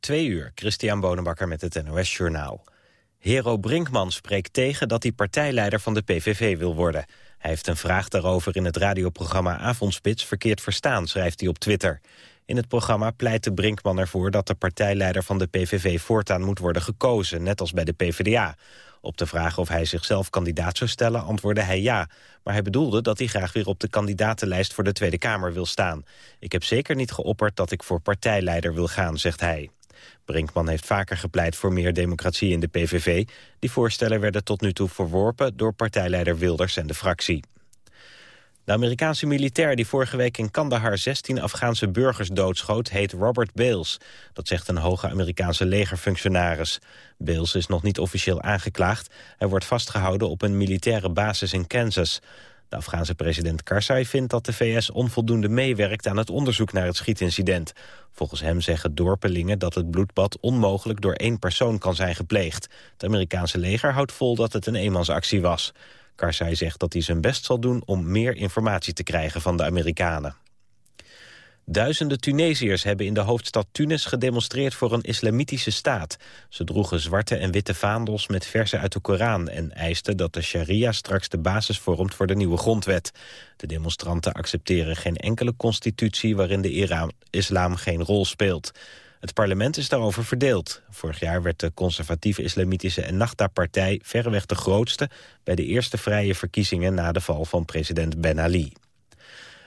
Twee uur, Christian Bonenbakker met het NOS Journaal. Hero Brinkman spreekt tegen dat hij partijleider van de PVV wil worden. Hij heeft een vraag daarover in het radioprogramma Avondspits verkeerd verstaan, schrijft hij op Twitter. In het programma pleitte Brinkman ervoor dat de partijleider van de PVV voortaan moet worden gekozen, net als bij de PvdA. Op de vraag of hij zichzelf kandidaat zou stellen antwoordde hij ja. Maar hij bedoelde dat hij graag weer op de kandidatenlijst voor de Tweede Kamer wil staan. Ik heb zeker niet geopperd dat ik voor partijleider wil gaan, zegt hij. Brinkman heeft vaker gepleit voor meer democratie in de PVV. Die voorstellen werden tot nu toe verworpen door partijleider Wilders en de fractie. De Amerikaanse militair die vorige week in Kandahar 16 Afghaanse burgers doodschoot... heet Robert Bales. Dat zegt een hoge Amerikaanse legerfunctionaris. Bales is nog niet officieel aangeklaagd. Hij wordt vastgehouden op een militaire basis in Kansas. De Afghaanse president Karzai vindt dat de VS onvoldoende meewerkt aan het onderzoek naar het schietincident. Volgens hem zeggen dorpelingen dat het bloedbad onmogelijk door één persoon kan zijn gepleegd. Het Amerikaanse leger houdt vol dat het een eenmansactie was. Karzai zegt dat hij zijn best zal doen om meer informatie te krijgen van de Amerikanen. Duizenden Tunesiërs hebben in de hoofdstad Tunis gedemonstreerd voor een islamitische staat. Ze droegen zwarte en witte vaandels met versen uit de Koran... en eisten dat de sharia straks de basis vormt voor de nieuwe grondwet. De demonstranten accepteren geen enkele constitutie... waarin de islam geen rol speelt. Het parlement is daarover verdeeld. Vorig jaar werd de conservatieve islamitische Ennahda-partij verreweg de grootste... bij de eerste vrije verkiezingen na de val van president Ben Ali.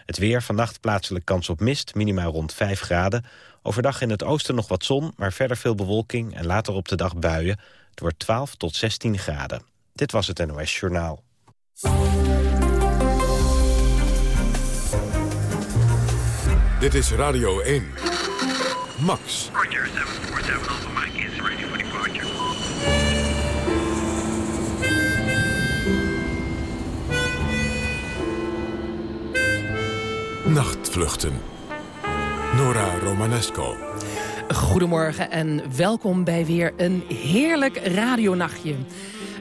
Het weer, vannacht plaatselijk kans op mist, minimaal rond 5 graden. Overdag in het oosten nog wat zon, maar verder veel bewolking... en later op de dag buien. Het wordt 12 tot 16 graden. Dit was het NOS Journaal. Dit is Radio 1. Max. Roger, 747 Alpha Mike is ready for departure. Nachtvluchten. Nora Romanesco. Goedemorgen en welkom bij weer een heerlijk radionachtje.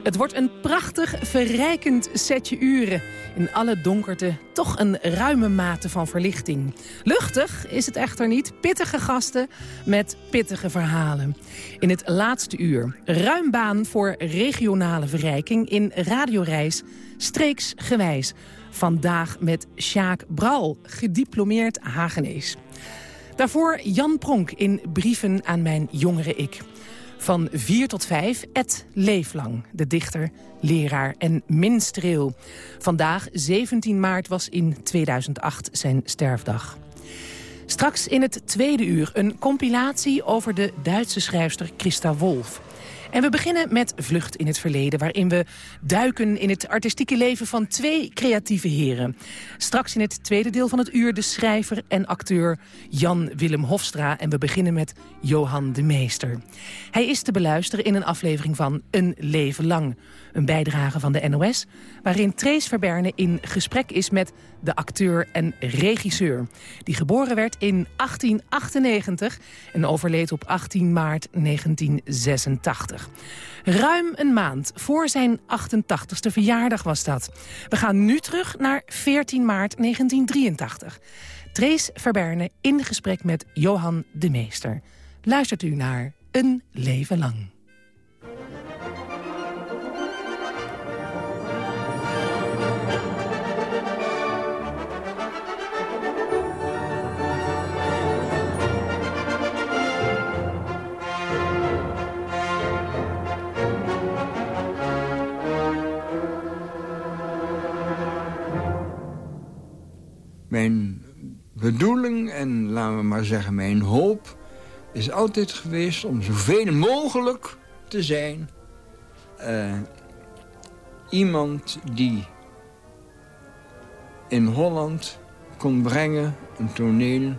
Het wordt een prachtig, verrijkend setje uren. In alle donkerte toch een ruime mate van verlichting. Luchtig is het echter niet. Pittige gasten met pittige verhalen. In het laatste uur ruim baan voor regionale verrijking in radioreis streeksgewijs. Vandaag met Sjaak Bral, gediplomeerd Hagenees. Daarvoor Jan Pronk in Brieven aan mijn jongere ik. Van 4 tot 5, Ed Leeflang, de dichter, leraar en minstreel. Vandaag, 17 maart, was in 2008 zijn sterfdag. Straks in het tweede uur een compilatie over de Duitse schrijfster Christa Wolf. En we beginnen met Vlucht in het Verleden... waarin we duiken in het artistieke leven van twee creatieve heren. Straks in het tweede deel van het uur de schrijver en acteur Jan Willem Hofstra. En we beginnen met Johan de Meester. Hij is te beluisteren in een aflevering van Een Leven Lang. Een bijdrage van de NOS, waarin Trace Verberne in gesprek is met de acteur en regisseur. Die geboren werd in 1898 en overleed op 18 maart 1986. Ruim een maand voor zijn 88ste verjaardag was dat. We gaan nu terug naar 14 maart 1983. Trace Verberne in gesprek met Johan de Meester. Luistert u naar Een Leven Lang. Mijn bedoeling en laten we maar zeggen mijn hoop... is altijd geweest om zoveel mogelijk te zijn... Uh, iemand die in Holland kon brengen een toneel...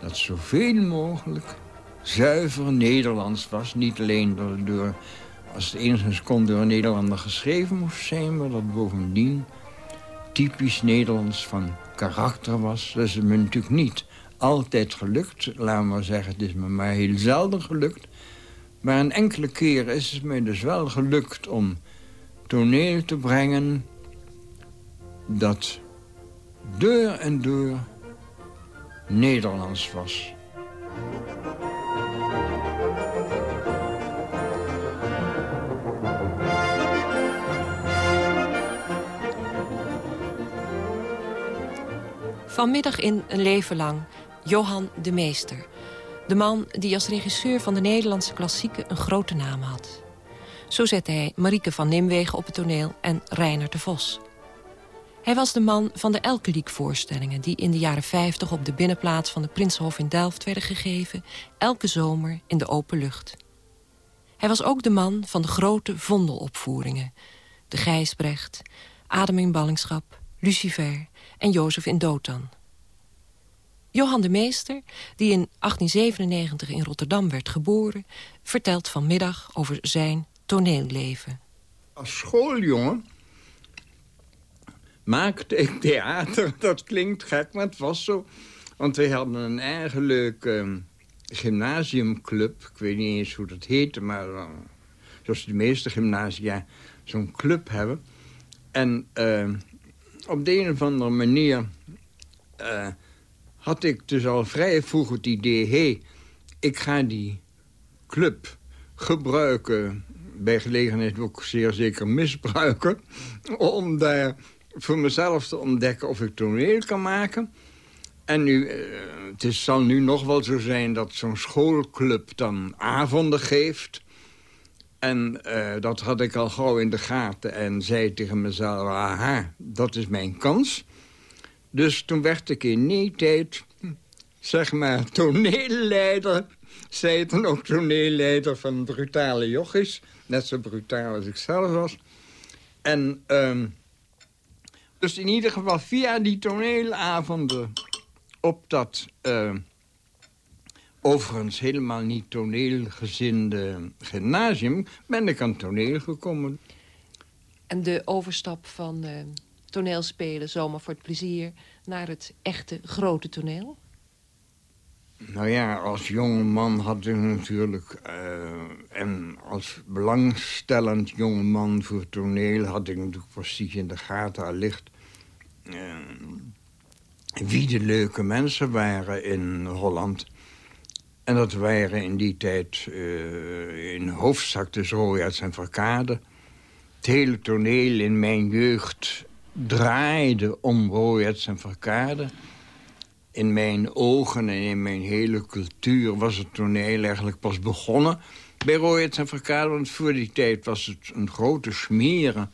dat zoveel mogelijk zuiver Nederlands was. Niet alleen door, door als het enigszins kon door een Nederlander geschreven moest zijn... maar dat bovendien typisch Nederlands van karakter was. Dat is me natuurlijk niet altijd gelukt. We maar zeggen, het is me maar heel zelden gelukt. Maar een enkele keer is het me dus wel gelukt om toneel te brengen... dat deur en deur Nederlands was. Vanmiddag in Een Leven Lang, Johan de Meester. De man die als regisseur van de Nederlandse klassieken een grote naam had. Zo zette hij Marieke van Nimwegen op het toneel en Reiner de Vos. Hij was de man van de Elkeliek-voorstellingen... die in de jaren 50 op de binnenplaats van de Prinsenhof in Delft werden gegeven... elke zomer in de open lucht. Hij was ook de man van de grote vondelopvoeringen. De Gijsbrecht, Adem in ballingschap, Lucifer en Jozef in Dothan. Johan de Meester, die in 1897 in Rotterdam werd geboren... vertelt vanmiddag over zijn toneelleven. Als schooljongen maakte ik theater. Dat klinkt gek, maar het was zo. Want we hadden een eigen leuke ehm, gymnasiumclub. Ik weet niet eens hoe dat heette, maar uh, zoals de meeste gymnasia zo'n club hebben. En uh, op de een of andere manier uh, had ik dus al vrij vroeg het idee... hé, hey, ik ga die club gebruiken, bij gelegenheid ook zeer zeker misbruiken... om daar voor mezelf te ontdekken of ik toneel kan maken. En nu, uh, het zal nu nog wel zo zijn dat zo'n schoolclub dan avonden geeft... En uh, dat had ik al gauw in de gaten en zei tegen mezelf... aha, dat is mijn kans. Dus toen werd ik in die tijd, zeg maar, toneelleider. Zij dan ook toneelleider van Brutale Jochies. Net zo brutaal als ik zelf was. En uh, dus in ieder geval via die toneelavonden op dat... Uh, overigens helemaal niet toneelgezinde gymnasium... ben ik aan toneel gekomen. En de overstap van uh, toneelspelen, zomaar voor het plezier... naar het echte grote toneel? Nou ja, als jonge man had ik natuurlijk... Uh, en als belangstellend jonge man voor toneel... had ik natuurlijk precies in de gaten allicht... Uh, wie de leuke mensen waren in Holland... En dat waren in die tijd uh, in hoofdzak de Royaerts en Verkade. Het hele toneel in mijn jeugd draaide om Royaerts en Verkade. In mijn ogen en in mijn hele cultuur was het toneel eigenlijk pas begonnen bij Royaerts en Verkade. Want voor die tijd was het een grote smeren.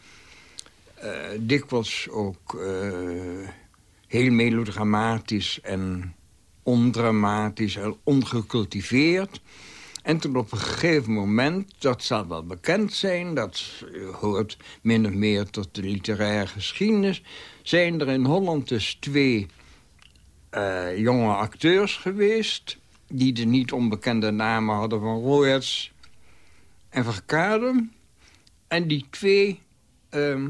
Uh, dikwijls ook uh, heel melodramatisch en ondramatisch en ongecultiveerd. En toen op een gegeven moment, dat zal wel bekend zijn... dat hoort min of meer tot de literaire geschiedenis... zijn er in Holland dus twee uh, jonge acteurs geweest... die de niet onbekende namen hadden van Roerts en Verkade. En die twee uh,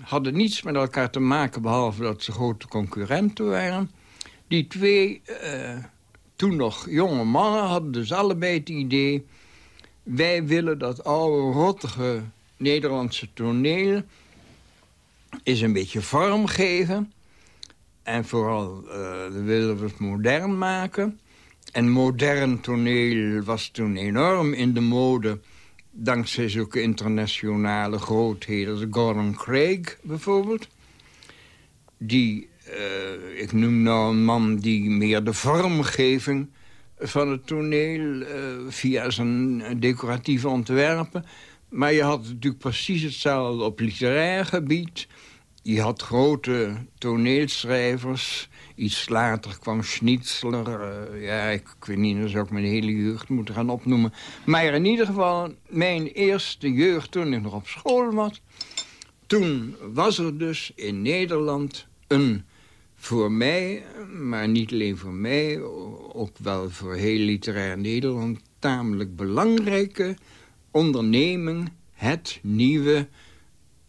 hadden niets met elkaar te maken... behalve dat ze grote concurrenten waren... Die twee, uh, toen nog jonge mannen, hadden dus allebei het idee... wij willen dat oude, rottige Nederlandse toneel... is een beetje vorm geven. En vooral uh, willen we het modern maken. En modern toneel was toen enorm in de mode... dankzij zulke internationale grootheden als Gordon Craig bijvoorbeeld... die uh, ik noem nou een man die meer de vormgeving van het toneel... Uh, via zijn decoratieve ontwerpen. Maar je had natuurlijk precies hetzelfde op literair gebied. Je had grote toneelschrijvers. Iets later kwam Schnitzler. Uh, ja, ik, ik, weet niet, dan zou ik mijn hele jeugd moeten gaan opnoemen. Maar in ieder geval, mijn eerste jeugd toen ik nog op school was... toen was er dus in Nederland een voor mij, maar niet alleen voor mij... ook wel voor heel literair Nederland... tamelijk belangrijke onderneming... het nieuwe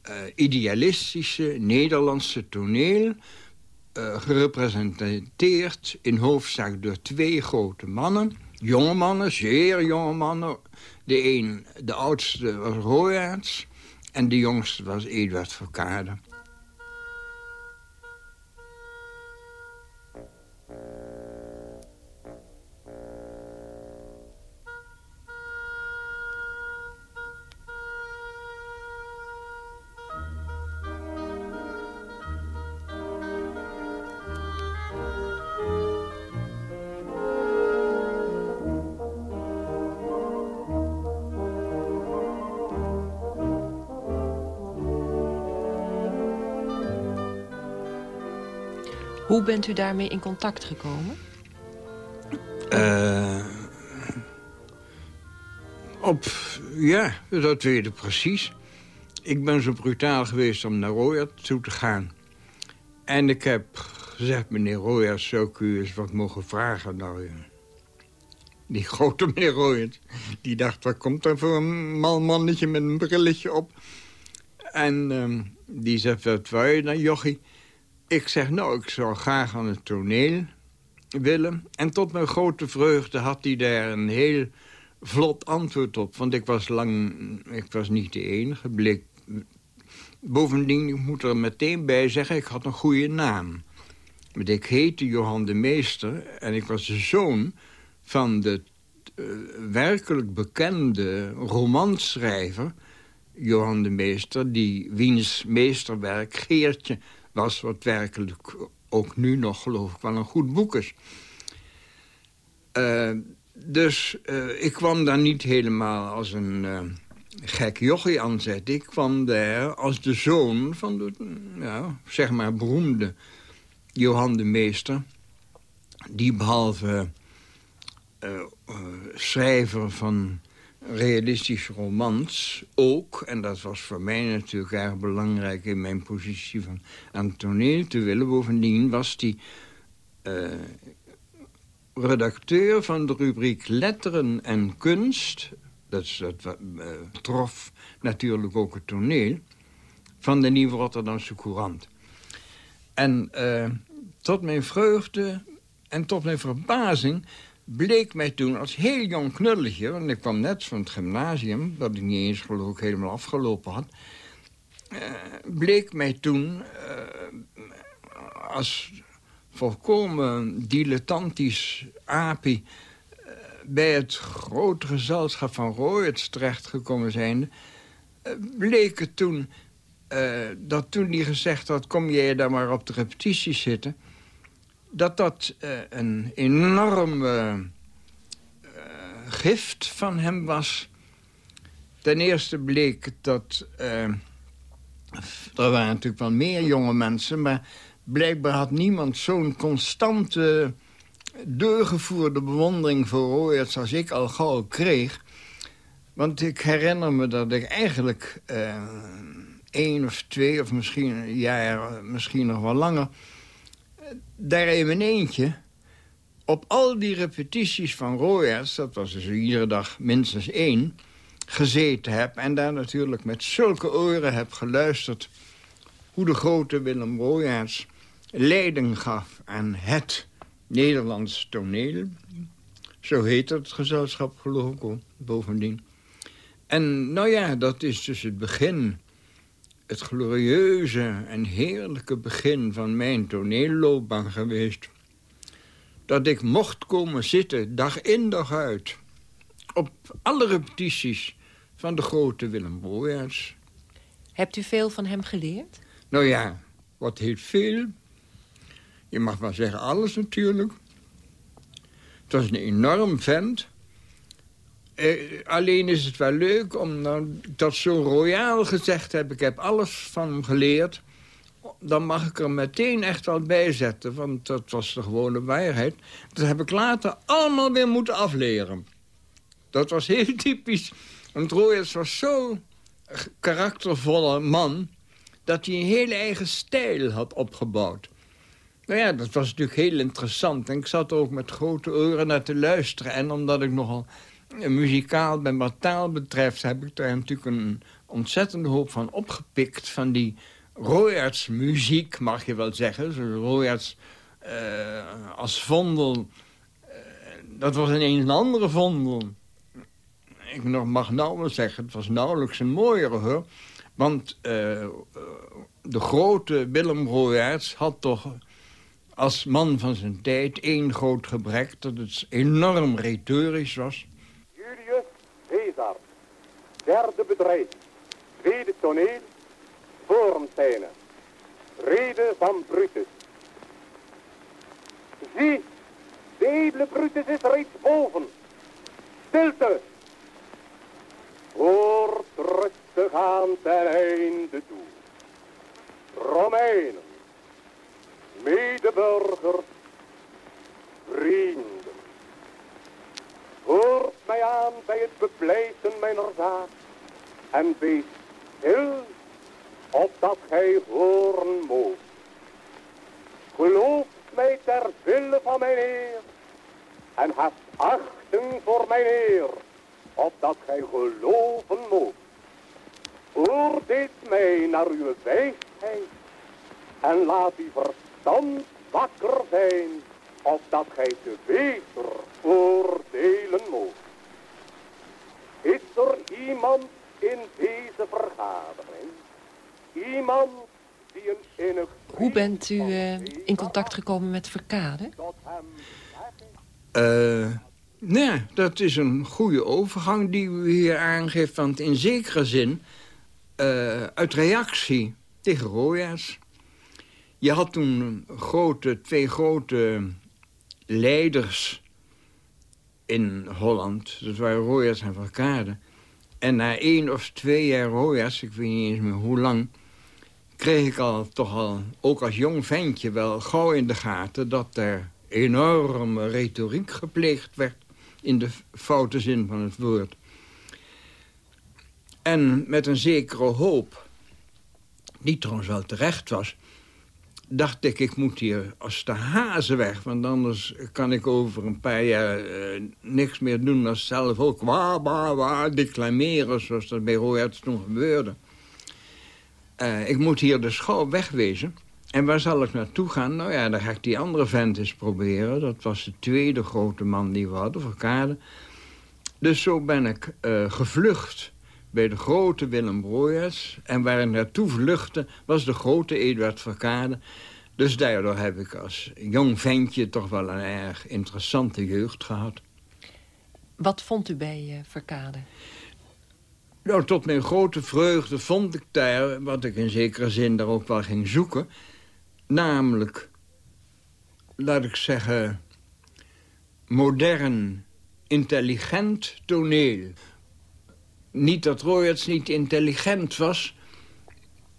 uh, idealistische Nederlandse toneel... Uh, gerepresenteerd in hoofdzaak door twee grote mannen. Jonge mannen, zeer jonge mannen. De een, de oudste was Royaerts... en de jongste was Eduard Verkade. Hoe bent u daarmee in contact gekomen? Uh, op, ja, dat weet ik precies. Ik ben zo brutaal geweest om naar Royat toe te gaan. En ik heb gezegd, meneer Royat, zou ik u eens wat mogen vragen? Nou, die grote meneer Royat, die dacht, wat komt er voor een mal mannetje met een brilletje op? En uh, die zegt, wat wou je dan, jochie? Ik zeg, nou, ik zou graag aan het toneel willen. En tot mijn grote vreugde had hij daar een heel vlot antwoord op. Want ik was lang, ik was niet de enige. Bleek, bovendien, ik moet er meteen bij zeggen, ik had een goede naam. Want ik heette Johan de Meester en ik was de zoon van de uh, werkelijk bekende romanschrijver... Johan de Meester, die wiens meesterwerk Geertje was... wat werkelijk ook nu nog, geloof ik, wel een goed boek is. Uh, dus uh, ik kwam daar niet helemaal als een uh, gek jochie aan zet. Ik kwam daar als de zoon van de, ja, zeg maar, beroemde Johan de Meester... die behalve schrijver van realistische romans ook... en dat was voor mij natuurlijk erg belangrijk... in mijn positie van aan toneel te willen. Bovendien was die uh, redacteur van de rubriek Letteren en Kunst... dat, uh, trof natuurlijk ook het toneel... van de Nieuwe Rotterdamse Courant. En uh, tot mijn vreugde en tot mijn verbazing bleek mij toen als heel jong knulletje... want ik kwam net van het gymnasium, dat ik niet eens geloof ik helemaal afgelopen had... Uh, bleek mij toen uh, als volkomen dilettantisch apie... Uh, bij het grote gezelschap van Royers terechtgekomen zijn... bleek het toen dat toen die gezegd had... kom jij daar maar op de repetitie zitten dat dat uh, een enorm uh, gift van hem was. Ten eerste bleek dat... Uh, er waren natuurlijk wel meer jonge mensen... maar blijkbaar had niemand zo'n constante doorgevoerde bewondering voor Royals als ik al gauw kreeg. Want ik herinner me dat ik eigenlijk één of twee of misschien een jaar, misschien nog wel langer daar in eentje... op al die repetities van Royers... dat was dus iedere dag minstens één... gezeten heb en daar natuurlijk met zulke oren heb geluisterd... hoe de grote Willem Royaerts leiding gaf aan het Nederlands toneel. Zo heet het gezelschap geloof ik bovendien. En nou ja, dat is dus het begin het glorieuze en heerlijke begin van mijn toneelloopbaan geweest. Dat ik mocht komen zitten, dag in dag uit... op alle repetities van de grote Willem Boyaerts. Hebt u veel van hem geleerd? Nou ja, wat heel veel. Je mag wel zeggen alles natuurlijk. Het was een enorm vent... Eh, alleen is het wel leuk om dat zo royaal gezegd heb... ik heb alles van hem geleerd... dan mag ik er meteen echt wel bij zetten. Want dat was de gewone waarheid. Dat heb ik later allemaal weer moeten afleren. Dat was heel typisch. Want Royals was zo'n karaktervolle man... dat hij een hele eigen stijl had opgebouwd. Nou ja, dat was natuurlijk heel interessant. En ik zat ook met grote oren naar te luisteren. En omdat ik nogal muzikaal, bij wat taal betreft... heb ik daar natuurlijk een ontzettende hoop van opgepikt... van die muziek, mag je wel zeggen. Uh, als vondel... Uh, dat was ineens een andere vondel. Ik nog mag nauwelijks zeggen, het was nauwelijks een mooiere, hoor. Want uh, de grote Willem Royaerts had toch als man van zijn tijd één groot gebrek... dat het enorm retorisch was. Derde bedrijf. Tweede toneel. vormtijnen, Rede van Brutus. Zie, de edele Brutus is reeds boven. Stilte. Hoort rustig aan ten einde toe. Romeinen, medeburgers, vrienden. Hoort mij aan bij het bepleiten mijner zaak. En wees stil, opdat gij horen moet. Geloof mij ter wille van mijn Heer. En heb achting voor mijn Heer, opdat gij geloven moet. Oordeelt mij naar uw wijsheid. En laat uw verstand wakker zijn, opdat gij te beter oordelen moet. Is er iemand in deze vergadering? Iemand die een innig Hoe bent u eh, in contact gekomen met Verkade? Eh, nee, dat is een goede overgang die u hier aangeeft. Want in zekere zin, eh, uit reactie tegen Roya's... Je had toen grote, twee grote leiders in Holland. Dat waren Roya's en Verkade. En na één of twee jaar Roya's, ik weet niet eens meer hoe lang... kreeg ik al toch al, ook als jong ventje, wel gauw in de gaten... dat er enorme retoriek gepleegd werd in de foute zin van het woord. En met een zekere hoop, die trouwens wel terecht was... dacht ik, ik moet hier als de hazen weg... want anders kan ik over een paar jaar eh, niks meer doen... dan zelf ook wa, wa, wa, declameren... zoals dat bij Royarts toen gebeurde. Eh, ik moet hier dus gauw wegwezen... En waar zal ik naartoe gaan? Nou ja, dan ga ik die andere vent eens proberen. Dat was de tweede grote man die we hadden, Verkade. Dus zo ben ik eh, gevlucht bij de grote Willem Broyers. En waar ik naartoe vluchtte was de grote Eduard Verkade. Dus daardoor heb ik als jong ventje toch wel een erg interessante jeugd gehad. Wat vond u bij eh, Verkade? Nou, tot mijn grote vreugde vond ik daar, wat ik in zekere zin daar ook wel ging zoeken... namelijk, laat ik zeggen, modern, intelligent toneel. Niet dat Royarts niet intelligent was...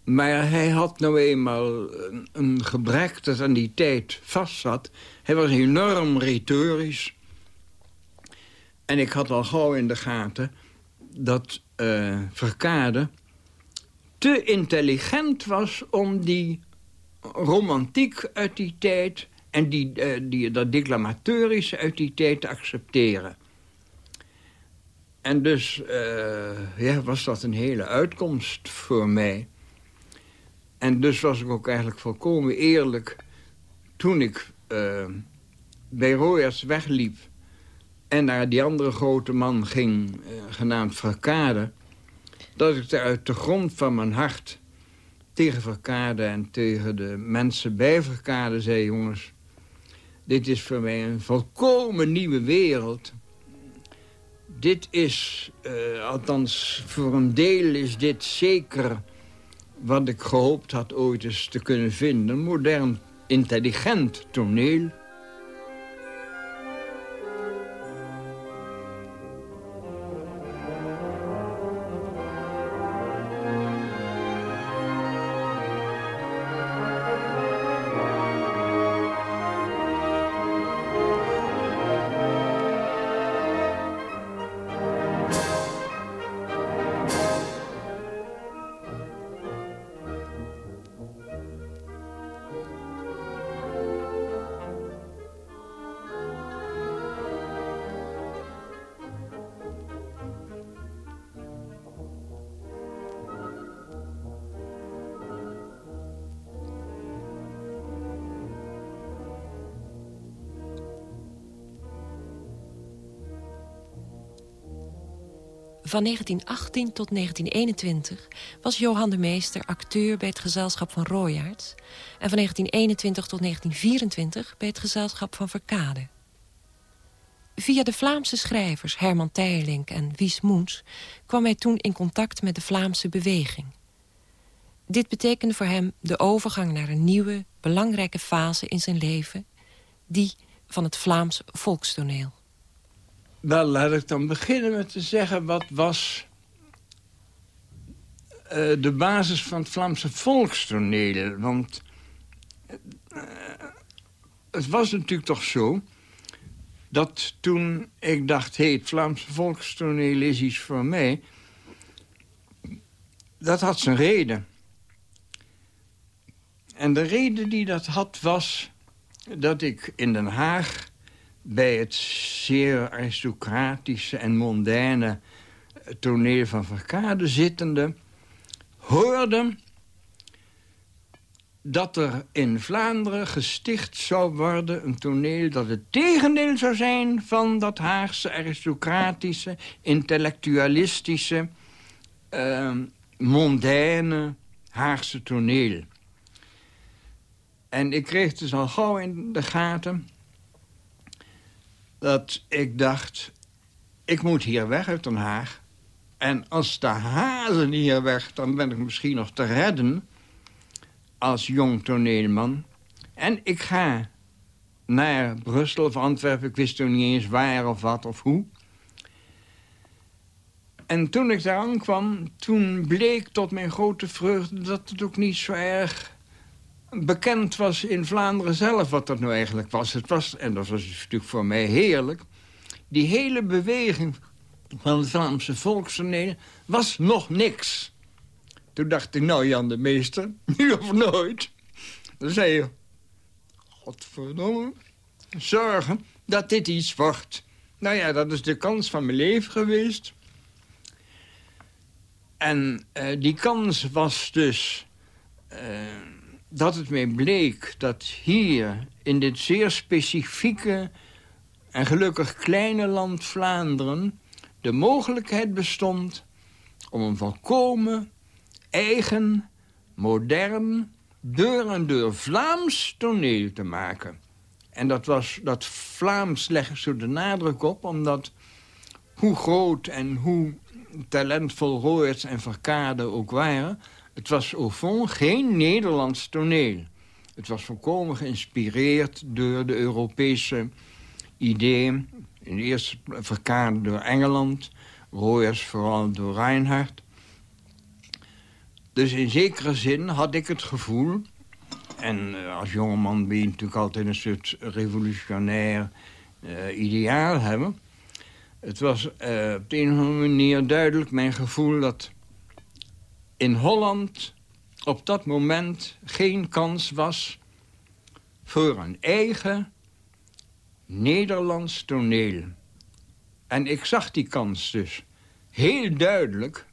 maar hij had nou eenmaal een, gebrek dat aan die tijd vast zat. Hij was enorm retorisch. En ik had al gauw in de gaten dat eh Verkade te intelligent was om die romantiek uit die tijd... en die, eh, die, dat declamatorische uit die tijd te accepteren. En dus eh, ja, was dat een hele uitkomst voor mij. En dus was ik ook eigenlijk volkomen eerlijk... toen ik eh, bij Royers wegliep... en naar die andere grote man ging, eh, genaamd Verkade... dat ik er uit de grond van mijn hart tegen Verkade... en tegen de mensen bij Verkade zei... jongens, dit is voor mij een volkomen nieuwe wereld... Dit is, eh, althans voor een deel is dit zeker wat ik gehoopt had ooit eens te kunnen vinden. Modern, intelligent toneel. Van 1918 tot 1921 was Johan de Meester acteur bij het gezelschap van Royaerts... en van 1921 tot 1924 bij het gezelschap van Verkade. Via de Vlaamse schrijvers Herman Teylink en Wies Moens... kwam hij toen in contact met de Vlaamse beweging. Dit betekende voor hem de overgang naar een nieuwe, belangrijke fase in zijn leven... die van het Vlaams volkstoneel. Wel, laat ik dan beginnen met te zeggen... wat was eh, de basis van het Vlaamse volkstoneel? Want eh, het was natuurlijk toch zo... dat toen ik dacht... hé, hey, het Vlaamse volkstoneel is iets voor mij... dat had zijn reden. En de reden die dat had was dat ik in Den Haag... bij het zeer aristocratische en mondaine toneel van Verkade zittende... hoorde dat er in Vlaanderen gesticht zou worden... een toneel dat het tegendeel zou zijn van dat Haagse aristocratische... intellectualistische, uh, mondaine Haagse toneel. En ik kreeg dus al gauw in de gaten... dat ik dacht, ik moet hier weg uit Den Haag. En als de hazen hier weg, dan ben ik misschien nog te redden als jong toneelman. En ik ga naar Brussel of Antwerpen. Ik wist toen niet eens waar of wat of hoe. En toen ik daar aankwam, toen bleek tot mijn grote vreugde... dat het ook niet zo erg bekend was in Vlaanderen zelf wat dat nou eigenlijk was. Het was, en dat was natuurlijk voor mij heerlijk... die hele beweging van het Vlaamse volkstoneel was nog niks. Toen dacht ik, nou Jan de Meester, nu of nooit. Dan zei je, godverdomme, zorgen dat dit iets wordt. Nou ja, dat is de kans van mijn leven geweest. En uh, die kans was dus uh, dat het mij bleek dat hier in dit zeer specifieke en gelukkig kleine land Vlaanderen... de mogelijkheid bestond om een volkomen eigen, modern, deur en deur Vlaams toneel te maken. En dat, was, dat Vlaams leg ik zo de nadruk op, omdat hoe groot en hoe talentvol Roerts en Verkade ook waren... het was au fond geen Nederlands toneel. Het was volkomen geïnspireerd door de Europese ideeën. In de eerste Verkade door Engeland, Roers vooral door Reinhardt. Dus in zekere zin had ik het gevoel... en uh, als jongeman ben je natuurlijk altijd een soort revolutionair uh, ideaal hebben... het was uh, op de een of andere manier duidelijk mijn gevoel dat in Holland op dat moment geen kans was voor een eigen Nederlands toneel. En ik zag die kans dus heel duidelijk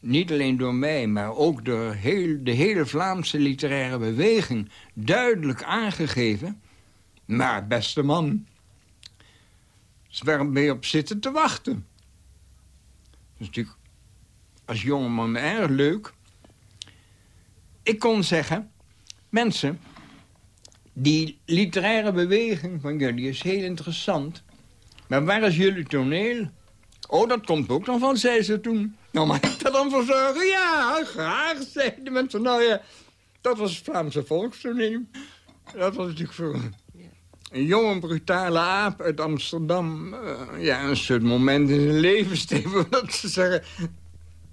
niet alleen door mij, maar ook door heel, de hele Vlaamse literaire beweging... duidelijk aangegeven. Maar beste man, waar ben je op zitten te wachten? Dat is natuurlijk als jongeman erg leuk. Ik kon zeggen, mensen, die literaire beweging van jullie is heel interessant... maar waar is jullie toneel? Oh, dat komt ook nog van, zei ze toen. Nou, mag ik daar dan voor zorgen? Ja, graag, zeiden de mensen. Nou ja, dat was het Vlaamse volkstoneel. Dat was natuurlijk voor een jonge, brutale aap uit Amsterdam... Uh, ja, een soort moment in zijn leven, dat ze zeggen...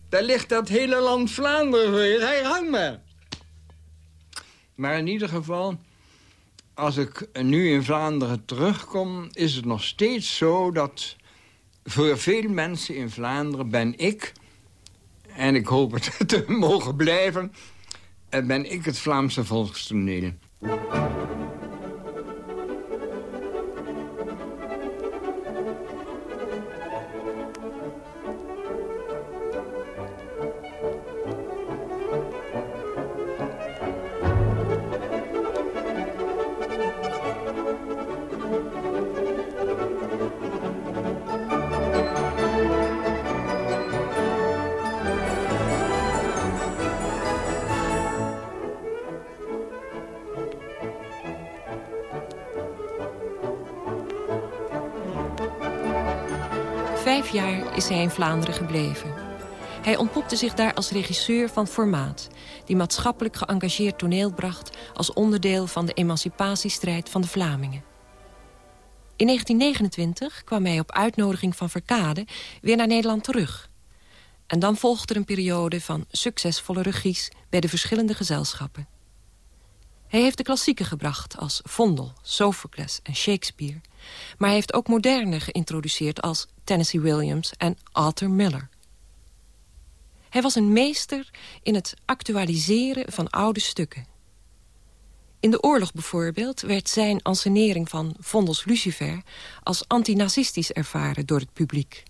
daar ligt dat hele land Vlaanderen je. Hij hang maar. Maar in ieder geval, als ik nu in Vlaanderen terugkom... is het nog steeds zo dat voor veel mensen in Vlaanderen ben ik... en ik hoop het te mogen blijven... ben ik het Vlaamse volkstoneel. Is in Vlaanderen gebleven. Hij ontpopte zich daar als regisseur van formaat... die maatschappelijk geëngageerd toneel bracht... als onderdeel van de emancipatiestrijd van de Vlamingen. In 1929 kwam hij op uitnodiging van Verkade weer naar Nederland terug. En dan volgde er een periode van succesvolle regies... bij de verschillende gezelschappen. Hij heeft de klassieken gebracht als Vondel, Sophocles en Shakespeare. Maar hij heeft ook moderne geïntroduceerd als Tennessee Williams en Arthur Miller. Hij was een meester in het actualiseren van oude stukken. In de oorlog bijvoorbeeld werd zijn ansenering van Vondels Lucifer... als antinazistisch ervaren door het publiek.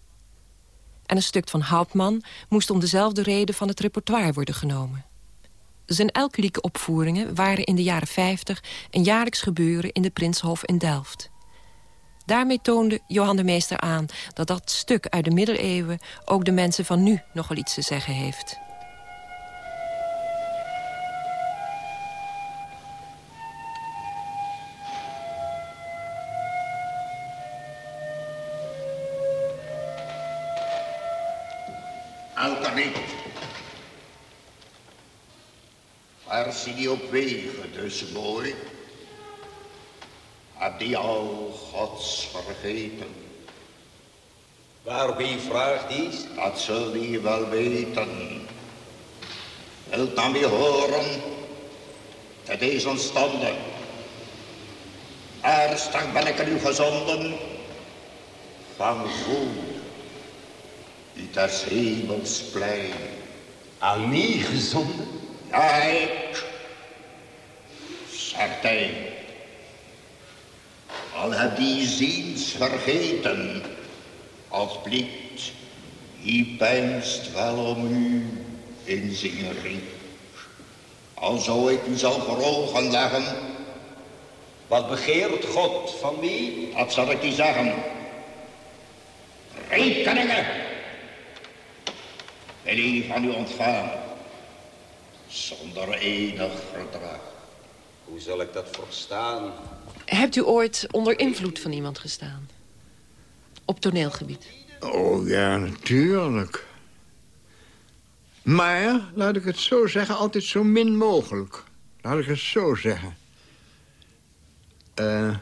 En een stuk van Hauptmann moest om dezelfde reden van het repertoire worden genomen. Zijn elklieke opvoeringen waren in de jaren 50 een jaarlijks gebeuren in de Prinshof in Delft. Daarmee toonde Johan de Meester aan dat dat stuk uit de middeleeuwen... ook de mensen van nu nogal iets te zeggen heeft. Alternatief. Waar zie die op wegen, dus mooi? Heb die al gods vergeten? Waar wie vraagt is? Dat zul je wel weten. Wilt dan weer horen? Het is ontstanden. Ernstig ben ik er u gezonden. Van goed. Uit des hemels plein. Aan niet gezonden? Ik. Zegt hij. Al heb die ziens vergeten. Als blikt, hij pijnst wel om u in zijn riek. Al zou ik u zal voor ogen leggen. Wat begeert God van wie? Dat zal ik u zeggen. Rekeningen wil hij van u ontvangen. Zonder enig verdrag. Hoe zal ik dat verstaan? Hebt u ooit onder invloed van iemand gestaan? Op toneelgebied? Oh ja, natuurlijk. Maar, laat ik het zo zeggen, altijd zo min mogelijk. Laat ik het zo zeggen. Eh,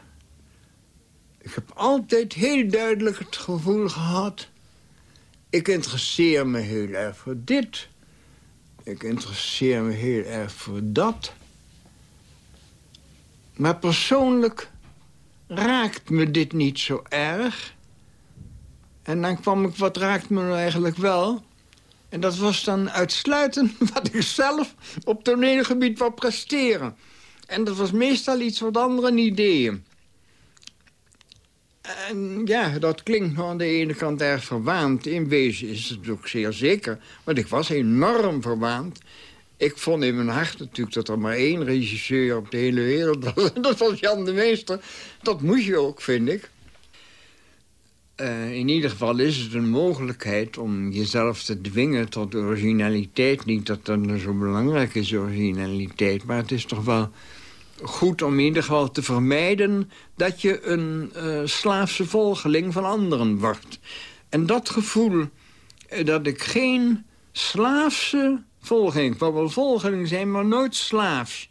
ik heb altijd heel duidelijk het gevoel gehad... ik interesseer me heel erg voor dit. Ik interesseer me heel erg voor dat. Maar persoonlijk raakt me dit niet zo erg. En dan kwam ik, wat raakt me nou eigenlijk wel? En dat was dan uitsluitend wat ik zelf op toneelgebied wou presteren. En dat was meestal iets wat anderen niet deden. En ja, dat klinkt aan de ene kant erg verwaand. In wezen is het ook zeer zeker. Want ik was enorm verwaand. Ik vond in mijn hart natuurlijk dat er maar één regisseur op de hele wereld was. Dat was Jan de Meester. Dat moest je ook, vind ik. Uh, in ieder geval is het een mogelijkheid om jezelf te dwingen tot originaliteit. Niet dat dat nou zo belangrijk is, originaliteit. Maar het is toch wel goed om in ieder geval te vermijden... dat je een uh, slaafse volgeling van anderen wordt. En dat gevoel uh, dat ik geen slaafse volgeling... ik wil wel volgeling zijn, maar nooit slaafs.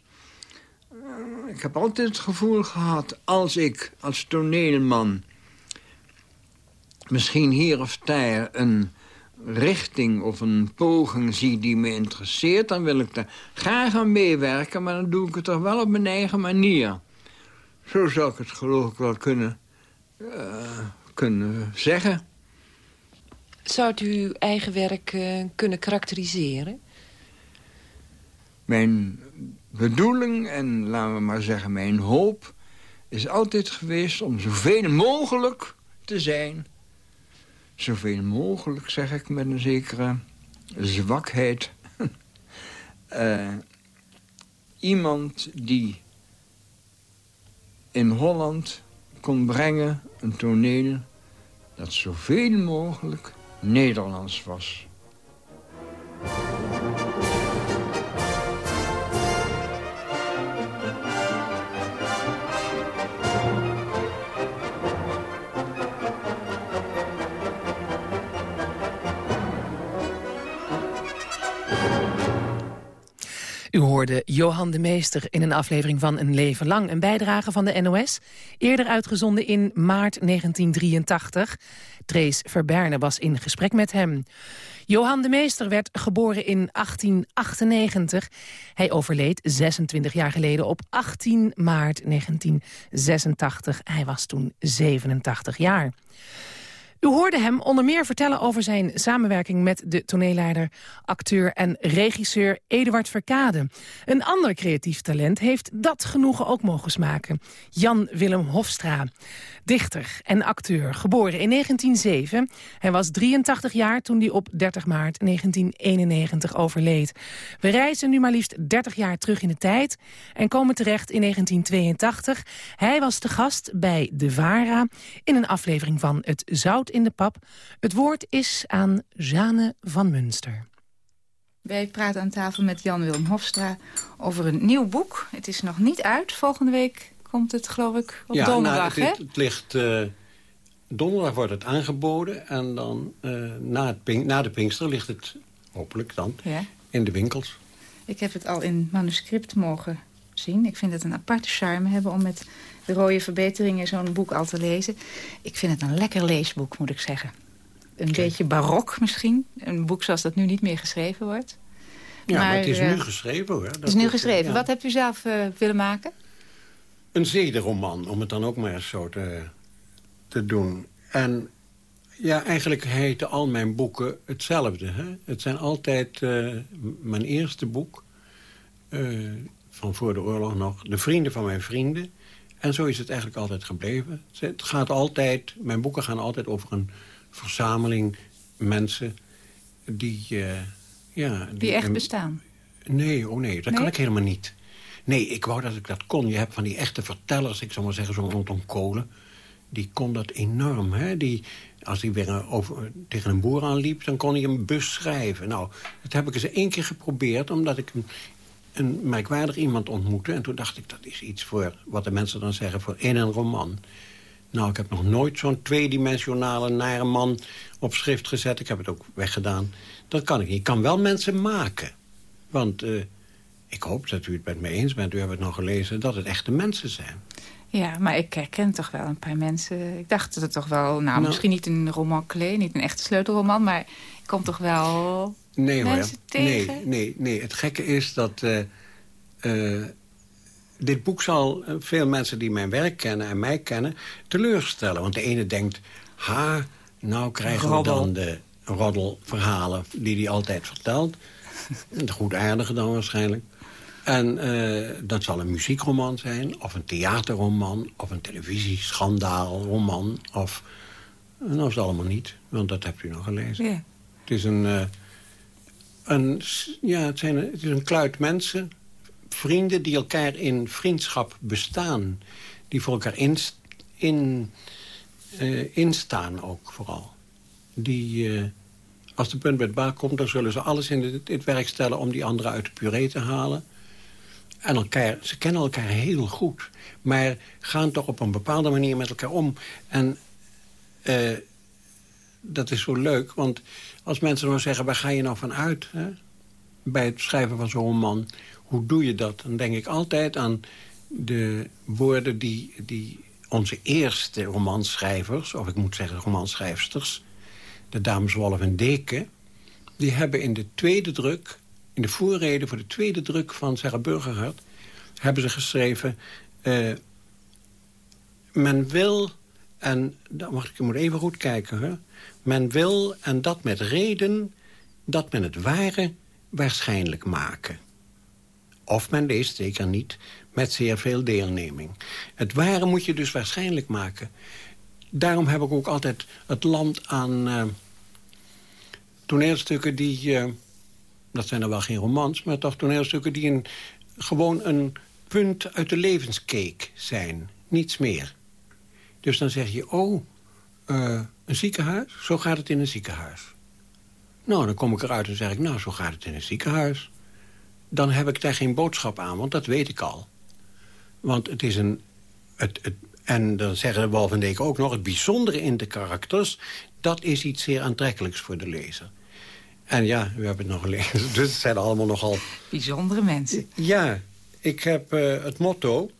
Uh, ik heb altijd het gevoel gehad, als ik als toneelman... misschien hier of daar een richting of een poging zie die me interesseert... dan wil ik daar graag aan meewerken, maar dan doe ik het toch wel op mijn eigen manier. Zo zou ik het geloof ik wel kunnen, uh, kunnen zeggen. Zou u uw eigen werk uh, kunnen karakteriseren? Mijn bedoeling en laten we maar zeggen mijn hoop... is altijd geweest om zoveel mogelijk te zijn zoveel mogelijk, zeg ik met een zekere zwakheid. uh, iemand die in Holland kon brengen een toneel dat zoveel mogelijk Nederlands was. Hoorde Johan de Meester in een aflevering van Een Leven Lang. Een bijdrage van de NOS, eerder uitgezonden in maart 1983. Drees Verberne was in gesprek met hem. Johan de Meester werd geboren in 1898. Hij overleed 26 jaar geleden op 18 maart 1986. Hij was toen 87 jaar. U hoorde hem onder meer vertellen over zijn samenwerking met de toneelleider, acteur en regisseur Eduard Verkade. Een ander creatief talent heeft dat genoegen ook mogen smaken. Jan Willem Hofstra. Dichter en acteur, geboren in 1907. Hij was 83 jaar toen hij op 30 maart 1991 overleed. We reizen nu maar liefst 30 jaar terug in de tijd en komen terecht in 1982. Hij was te gast bij De Vara in een aflevering van Het Zout in de Pap. Het woord is aan Jeanne van Munster. Wij praten aan tafel met Jan-Willem Hofstra over een nieuw boek. Het is nog niet uit. Volgende week komt het, geloof ik, op ja, donderdag, nou, hè? het, het ligt... eh, donderdag wordt het aangeboden en dan eh, na, het pink, na de Pinkster ligt het hopelijk dan Ja. in de winkels. Ik heb het al in manuscript mogen zien. Ik vind het een aparte charme hebben om met de rode verbeteringen zo'n boek al te lezen. Ik vind het een lekker leesboek, moet ik zeggen. Een beetje barok misschien. Een boek zoals dat nu niet meer geschreven wordt. Ja, maar, het is eh, nu geschreven hoor. Het is nu geschreven. ja. Wat hebt u zelf eh, willen maken? Een zederoman, om het dan ook maar eens zo te, te doen. En ja, eigenlijk heten al mijn boeken hetzelfde. Hè? Het zijn altijd eh, mijn eerste boek, eh, van voor de oorlog nog... De vrienden van mijn vrienden. En zo is het eigenlijk altijd gebleven. Het gaat altijd, mijn boeken gaan altijd over een verzameling mensen... die, eh, ja, Die echt bestaan. Nee, oh nee, dat kan ik helemaal niet. Nee, ik wou dat ik dat kon. Je hebt van die echte vertellers, ik zou maar zeggen, zo'n Anton Kolen. Die kon dat enorm, hè. Die, als hij weer een- over, tegen een boer aanliep, dan kon hij een bus schrijven. Nou, dat heb ik eens één keer geprobeerd, omdat ik een, een merkwaardig iemand ontmoette. En toen dacht ik, dat is iets voor, wat de mensen dan zeggen, voor in een roman. Nou, ik heb nog nooit zo'n tweedimensionale nare man op schrift gezet. Ik heb het ook weggedaan. Dat kan ik niet. Ik kan wel mensen maken. Want eh, ik hoop dat u het met me eens bent. U hebt het nog gelezen, dat het echte mensen zijn. Ja, maar ik herken toch wel een paar mensen. Ik dacht dat het toch wel, nou, Nou. misschien niet een roman clé, niet een echte sleutelroman, maar ik kom toch wel Nee hoor. Nee, nee, nee. Het gekke is dat... eh, eh, dit boek zal eh, veel mensen die mijn werk kennen en mij kennen teleurstellen. Want de ene denkt, ha, nou krijgen we dan de roddelverhalen die hij altijd vertelt. De goedaardige dan waarschijnlijk. En dat zal een muziekroman zijn, of een theaterroman... of een televisieschandaalroman, of... Nou is het allemaal niet, want dat hebt u nog gelezen. Ja. Het is een, een, ja, het, zijn, het is een kluit mensen, vrienden die elkaar in vriendschap bestaan. Die voor elkaar in, in, eh, instaan ook vooral. Die, eh, als de punt bij het baak komt, dan zullen ze alles in het, in het werk stellen... om die anderen uit de puree te halen. En elkaar, ze kennen elkaar heel goed. Maar gaan toch op een bepaalde manier met elkaar om. En eh, dat is zo leuk, want als mensen nou zeggen... waar ga je nou van uit hè? bij het schrijven van zo'n roman? Hoe doe je dat? Dan denk ik altijd aan de woorden die, die onze eerste romanschrijvers... of ik moet zeggen romanschrijfsters... de dames Wolf en Deke... die hebben in de tweede druk... in de voorrede voor de tweede druk van Sarah Burgerhart... hebben ze geschreven... eh, men wil, en dan wacht, ik moet even goed kijken... Hè? men wil, en dat met reden... dat men het ware waarschijnlijk maken. Of men leest zeker niet met zeer veel deelneming. Het ware moet je dus waarschijnlijk maken. Daarom heb ik ook altijd het land aan eh, toneelstukken die... eh, dat zijn er wel geen romans, maar toch toneelstukken... die een, gewoon een punt uit de levenscake zijn. Niets meer. Dus dan zeg je, oh, eh, een ziekenhuis? Zo gaat het in een ziekenhuis. Nou, dan kom ik eruit en zeg ik, nou, zo gaat het in een ziekenhuis. Dan heb ik daar geen boodschap aan, want dat weet ik al. Want het is een... Het, het, en dan zeggen Wolf en Deken ook nog... het bijzondere in de karakters... dat is iets zeer aantrekkelijks voor de lezer. En ja, we hebben het nog gelezen. Dus het zijn allemaal nogal... Bijzondere mensen. Ja, ik heb uh, het motto...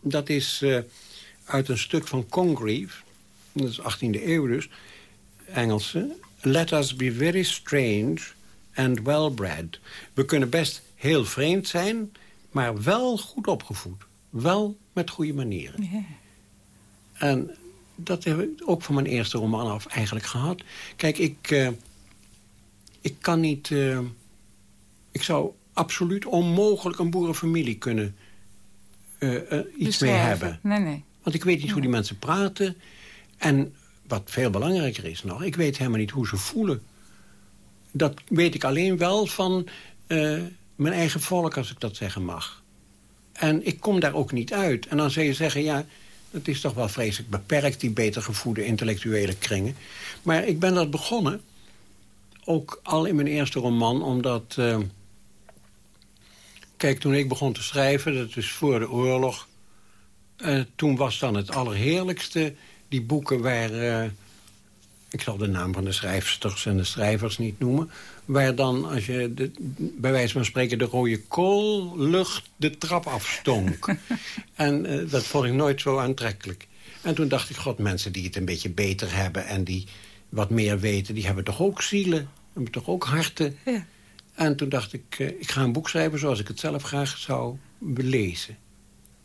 Dat is uh, uit een stuk van Congreve. Dat is 18e eeuw dus. Engelse. Let us be very strange and well-bred. We kunnen best heel vreemd zijn, maar wel goed opgevoed. Wel met goede manieren. En dat heb ik ook van mijn eerste roman af eigenlijk gehad. Kijk, ik, uh, ik kan niet... Uh, ik zou absoluut onmogelijk een boerenfamilie kunnen uh, iets mee hebben. Nee, nee. Want ik weet niet hoe die mensen praten. En wat veel belangrijker is nog... ik weet helemaal niet hoe ze voelen. Dat weet ik alleen wel van mijn eigen volk, als ik dat zeggen mag. En ik kom daar ook niet uit. En dan zou je zeggen, ja, het is toch wel vreselijk beperkt... die beter gevoede intellectuele kringen. Maar ik ben dat begonnen, ook al in mijn eerste roman... omdat, uh, kijk, toen ik begon te schrijven, dat is voor de oorlog... Uh, toen was dan het allerheerlijkste die boeken waar... Uh, ik zal de naam van de schrijfsters en de schrijvers niet noemen... waar dan, als je de, bij wijze van spreken de rode koollucht de trap afstonk. en uh, dat vond ik nooit zo aantrekkelijk. En toen dacht ik, god, mensen die het een beetje beter hebben... en die wat meer weten, die hebben toch ook zielen? Hebben toch ook harten? Ja. En toen dacht ik, ik ga een boek schrijven zoals ik het zelf graag zou lezen.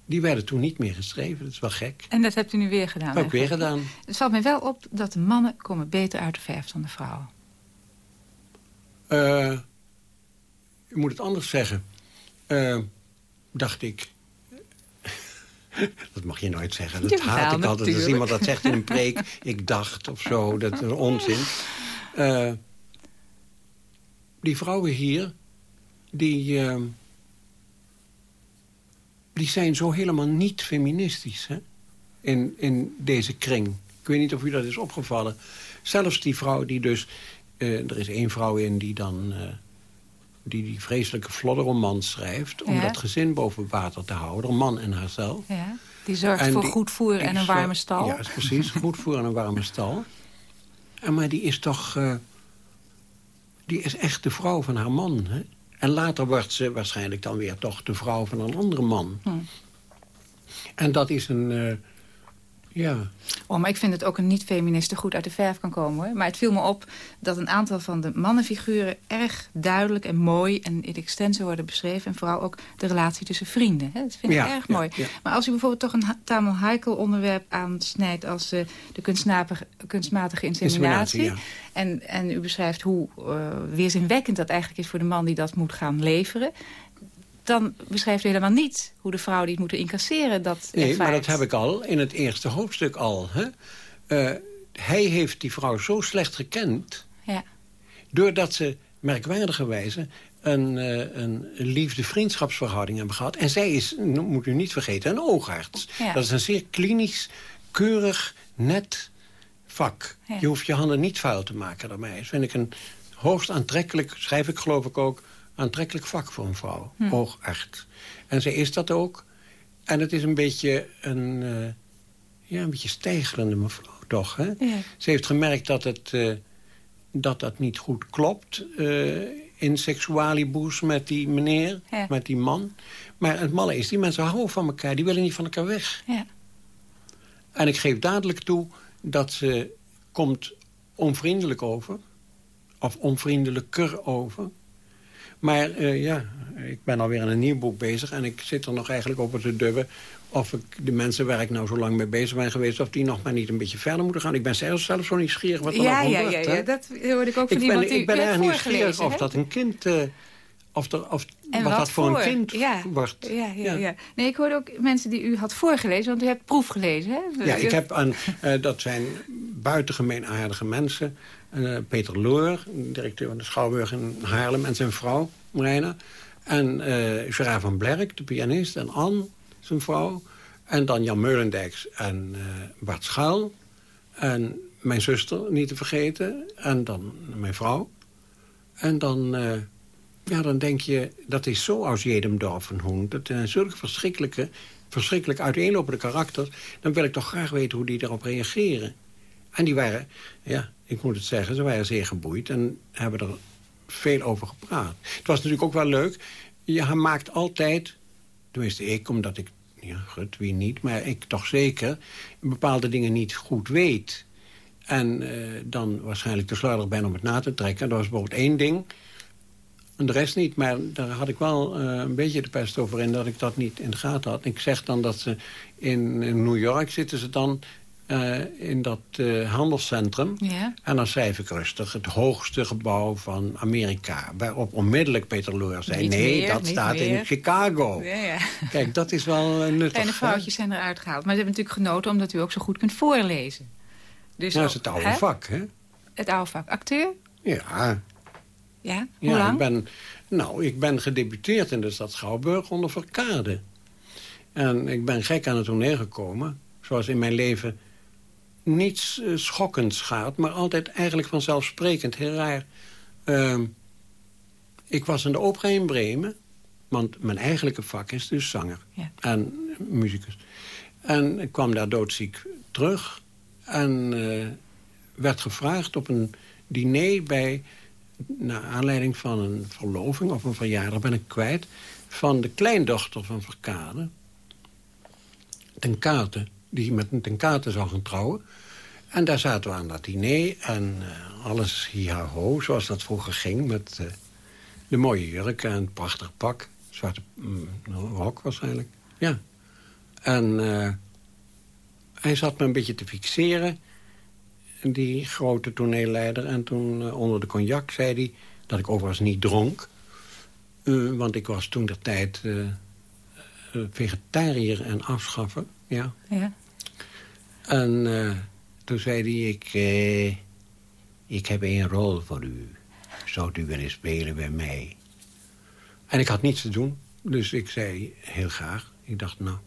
Die werden toen niet meer geschreven, dat is wel gek. En dat hebt u nu weer gedaan? Dat heb ik weer gedaan. Het valt mij wel op dat de mannen komen beter uit de verf dan de vrouwen. Uh, je moet het anders zeggen. Uh, dacht ik. dat mag je nooit zeggen. Dat haat ik altijd. natuurlijk. Als iemand dat zegt in een preek. ik dacht of zo. Dat is onzin. Uh, die vrouwen hier... die... Uh, die zijn zo helemaal niet feministisch hè? In, in deze kring. Ik weet niet of u dat is opgevallen. Zelfs die vrouw die dus... Uh, er is één vrouw in die dan... Uh, die die vreselijke flodderroman schrijft... om Ja. dat gezin boven water te houden. Een man en haarzelf. Ja, die zorgt En voor die- goed voer en een warme stal. Ja, precies. Goed voer en een warme stal. En maar die is toch... eh, die is echt de vrouw van haar man. Hè? En later wordt ze waarschijnlijk dan weer toch de vrouw van een andere man. Hm. En dat is een... ja, Oh, maar ik vind het ook een niet-feministe goed uit de verf kan komen. Hoor. Maar het viel me op dat een aantal van de mannenfiguren... erg duidelijk en mooi en in extenso worden beschreven. En vooral ook de relatie tussen vrienden. Hè. Dat vind ik Ja, erg mooi. ja. Maar als u bijvoorbeeld toch een tamelijk heikel onderwerp aansnijdt... als eh, de kunstmatige. Inseminatie, en, en u beschrijft hoe eh, weerzinwekkend dat eigenlijk is... voor de man die dat moet gaan leveren... dan beschrijft u helemaal niet hoe de vrouw die het moet incasseren... dat nee, ervaart. maar dat heb ik al in het eerste hoofdstuk al. Hè? Eh, hij heeft die vrouw zo slecht gekend... Ja. doordat ze merkwaardigerwijze een, eh, een liefde-vriendschapsverhouding hebben gehad. En zij is, moet u niet vergeten, een oogarts. Ja. Dat is een zeer klinisch, keurig, net vak. Ja. Je hoeft je handen niet vuil te maken daarmee. Dat vind ik een hoogst aantrekkelijk, schrijf ik geloof ik ook... aantrekkelijk vak voor een vrouw, Hm. oogarts. En zij is dat ook. En het is een beetje een, eh, ja, een beetje stijgerende mevrouw, toch? Hè? Ja. Ze heeft gemerkt dat het, eh, dat, dat niet goed klopt... eh, in seksualiboes met die meneer, Ja. met die man. Maar het malle is, die mensen houden van elkaar. Die willen niet van elkaar weg. Ja. En ik geef dadelijk toe dat ze komt onvriendelijk over. Of onvriendelijker over. Maar eh, ja, ik ben alweer aan een nieuw boek bezig... en ik zit er nog eigenlijk over te dubben... of ik de mensen waar ik nou zo lang mee bezig ben geweest... of die nog maar niet een beetje verder moeten gaan. Ik ben zelfs, zelfs zo nieuwsgierig wat er Ja, nog ja, van ja, ja, hè. dat hoorde ik ook van Ik iemand ben, die ik ben erg nieuwsgierig of dat een kind... eh, of, er, of wat, dat voor een kind ja. wordt. Ja, ja. Nee, ik hoorde ook mensen die u had voorgelezen, want u hebt proef gelezen, hè? Ja, ik heb aan, eh, dat zijn buitengemeen aardige mensen. Eh, Peter Loor, directeur van de Schouwburg in Haarlem... en zijn vrouw, Marina. En eh Gerard van Blerk, de pianist. En Anne, zijn vrouw. En dan Jan Meulendijks en Bart Schuil. En mijn zuster, niet te vergeten. En dan mijn vrouw. En dan... eh, ja, dan denk je, dat is zo als jedem dorf een. Dat zijn zulke verschrikkelijke, verschrikkelijk uiteenlopende karakters. Dan wil ik toch graag weten hoe die daarop reageren. En die waren, ja, ik moet het zeggen, ze waren zeer geboeid... en hebben er veel over gepraat. Het was natuurlijk ook wel leuk. Je maakt altijd, tenminste ik, omdat ik... Ja, goed, wie niet, maar ik toch zeker... bepaalde dingen niet goed weet... En uh, dan waarschijnlijk te slordig ben om het na te trekken. Dat was bijvoorbeeld één ding. En de rest niet. Maar daar had ik wel uh, een beetje de pest over in dat ik dat niet in de gaten had. Ik zeg dan dat ze in, in New York zitten ze dan uh, in dat handelscentrum. Ja. En dan schrijf ik rustig het hoogste gebouw van Amerika. Waarop onmiddellijk Peter Loer zei... Niet nee, meer, dat staat meer. in Chicago. Ja, ja. Kijk, dat is wel nuttig. Kleine foutjes zijn eruit gehaald. Maar ze hebben natuurlijk genoten omdat u ook zo goed kunt voorlezen. Dus Ja, dat is het oude hè? vak, hè? Het oude vak. Acteur? Ja, Ja. Hoe Ja, lang? Ik ben, nou, ik ben gedebuteerd in de stad Schouwburg onder Verkade. En ik ben gek aan het toneel gekomen. Zoals in mijn leven niets eh, schokkends gaat... maar altijd eigenlijk vanzelfsprekend. Heel raar. Ehm, ik was in de opera in Bremen. Want mijn eigenlijke vak is dus zanger. Ja. En muzikus. En ik kwam daar doodziek terug. En eh, werd gevraagd op een diner bij naar aanleiding van een verloving of een verjaardag ben ik kwijt... van de kleindochter van Verkade, Ten Kate, die met een Ten Kate zou gaan trouwen. En daar zaten we aan dat diner en eh, alles hi-ha-ho, zoals dat vroeger ging... met eh, de mooie jurk en het prachtig pak. Zwarte mm, rok waarschijnlijk, ja. En eh, hij zat me een beetje te fixeren die grote toneelleider. En toen eh, onder de cognac zei hij dat ik overigens niet dronk. Eh, want ik was toen de tijd eh, vegetariër en afschaffer. Ja. Ja. En toen zei hij, ik, ik heb één rol voor u. Zou u willen spelen bij mij? En ik had niets te doen. Dus ik zei heel graag. Ik dacht, nou,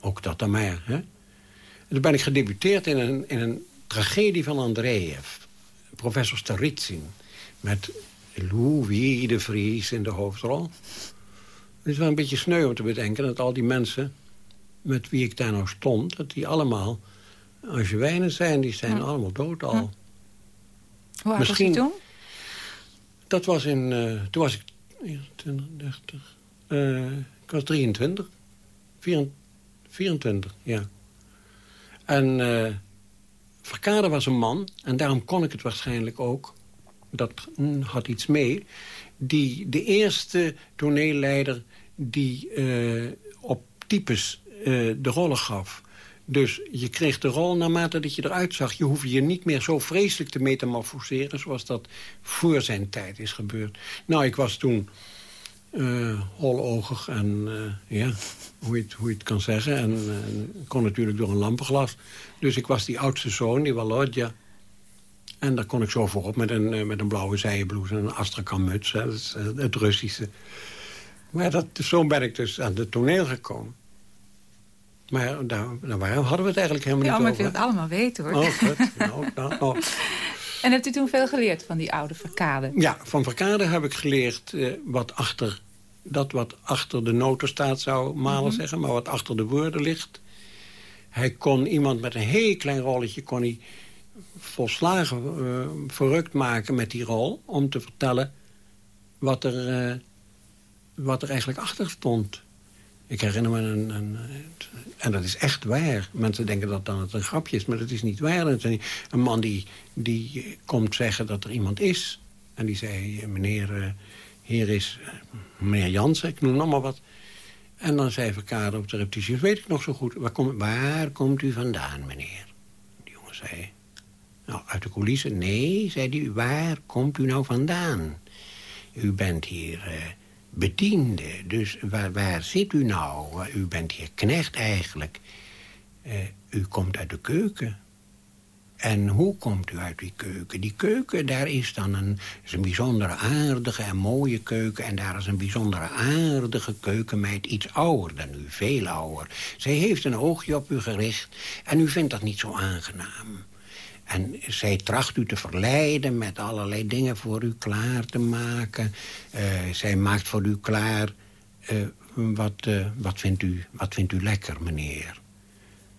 ook dat dan maar. Hè? En toen ben ik gedebuteerd in een, in een tragedie van Andreev. Professor Staritsin. Met Louis de Vries in de hoofdrol. Het is wel een beetje sneu om te bedenken dat al die mensen... met wie ik daar nou stond, dat die allemaal Angevijnen zijn. Die zijn Ja. allemaal dood al. Ja. Hoe oud Misschien- was u toen? Dat was in... eh, toen was ik 21, 30... eh, ik was 23. 24, 24 ja. En eh Verkade was een man, en daarom kon ik het waarschijnlijk ook... dat mm, had iets mee... die de eerste toneelleider die eh, op types eh, de rollen gaf... Dus je kreeg de rol naarmate dat je eruit zag. Je hoefde je niet meer zo vreselijk te metamorfoseren... zoals dat voor zijn tijd is gebeurd. Nou, ik was toen holoogig en eh, ja, hoe je, het, hoe je het kan zeggen. En kon natuurlijk door een lampenglas. Dus ik was die oudste zoon, die Walodja. En daar kon ik zo voor op met een, eh, met een blauwe zijden blouse en een astrakhan muts. Hè, eh, het Russische. Maar dat, zo ben ik dus aan het toneel gekomen. Maar daar, waren- hadden we het eigenlijk helemaal Ja, niet maar ik over. wil het allemaal weten, hoor. Oh, goed. nou, nou, nou. En hebt u toen veel geleerd van die oude verkade? Ja, van Verkade heb ik geleerd eh, wat achter, dat wat achter de noten staat, zou Malen Mhm. zeggen, maar wat achter de woorden ligt. Hij kon iemand met een heel klein rolletje kon hij volslagen eh, verrukt maken met die rol... om te vertellen wat er, eh, wat er eigenlijk achter stond. Ik herinner me een, een... En dat is echt waar. Mensen denken dat dan het een grapje is, maar dat is niet waar. Een man die, die komt zeggen dat er iemand is. En die zei, meneer, eh, hier is eh, meneer Jansen, ik noem nog maar wat. En dan zei Verkade op de repetitie, weet ik nog zo goed. Waar, kom, waar komt u vandaan, meneer? Die jongen zei, nou, uit de coulissen. Nee, zei hij, waar komt u nou vandaan? U bent hier eh, bediende, dus waar, waar zit u nou? U bent hier knecht eigenlijk. Eh, u komt uit de keuken. En hoe komt u uit die keuken? Die keuken, daar is dan een, is een bijzondere aardige en mooie keuken... en daar is een bijzondere aardige keukenmeid, iets ouder dan u, veel ouder. Zij heeft een oogje op u gericht en u vindt dat niet zo aangenaam. En zij tracht u te verleiden met allerlei dingen voor u klaar te maken. Eh, zij maakt voor u klaar... eh, wat, eh, wat, vindt u, wat vindt u lekker, meneer?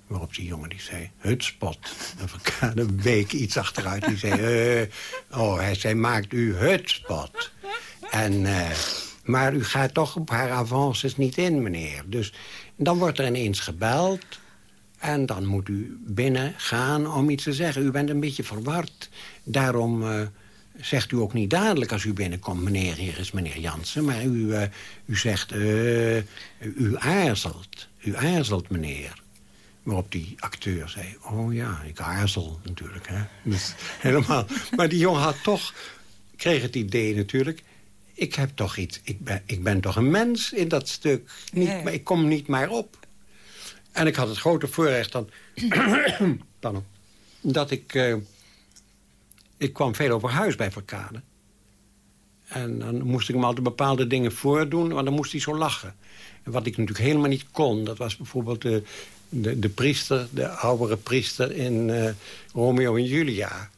Waarop die jongen die zei, hutspot. En verkade week iets achteruit. Die zei, oh, hij maakt u hutspot. En, maar u gaat toch op haar avances niet in, meneer. Dus dan wordt er ineens gebeld. En dan moet u binnen gaan om iets te zeggen. U bent een beetje verward. Daarom eh, zegt u ook niet dadelijk als u binnenkomt... meneer, hier is meneer Jansen. Maar u, eh, u zegt, eh, u aarzelt. U aarzelt, meneer. Waarop die acteur zei, oh ja, ik aarzel natuurlijk. Hè? Dus helemaal. Maar die jongen had toch, kreeg het idee natuurlijk... ik heb toch iets, ik ben, ik ben toch een mens in dat stuk. Niet. Maar ik kom niet maar op. En ik had het grote voorrecht dan, dat ik... eh, ik kwam veel over huis bij Verkade. En dan moest ik hem altijd bepaalde dingen voordoen, want dan moest hij zo lachen. En wat ik natuurlijk helemaal niet kon, dat was bijvoorbeeld de, de, de priester, de oudere priester in eh, Romeo en Julia.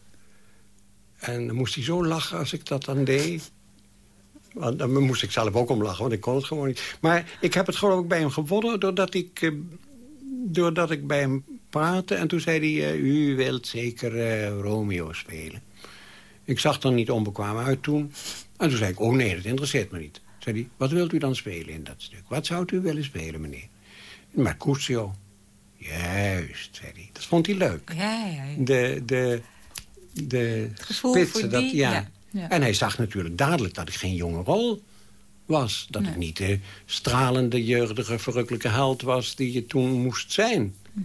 En dan moest hij zo lachen als ik dat dan deed. Want dan moest ik zelf ook om lachen, want ik kon het gewoon niet. Maar ik heb het geloof ik bij hem gewonnen doordat ik, eh, doordat ik bij hem praatte. En toen zei hij, eh, u wilt zeker eh, Romeo spelen. Ik zag er niet onbekwaam uit toen. En toen zei ik, oh nee, dat interesseert me niet. Zei hij, wat wilt u dan spelen in dat stuk? Wat zou u willen spelen, meneer? Mercutio. Juist, zei hij. Dat vond hij leuk. Ja, ja, ja. De, de, de spitsen, dat, ja. En hij zag natuurlijk dadelijk dat ik geen jonge rol was. Dat ik niet de stralende, jeugdige, verrukkelijke held was... die je toen moest zijn. Hm.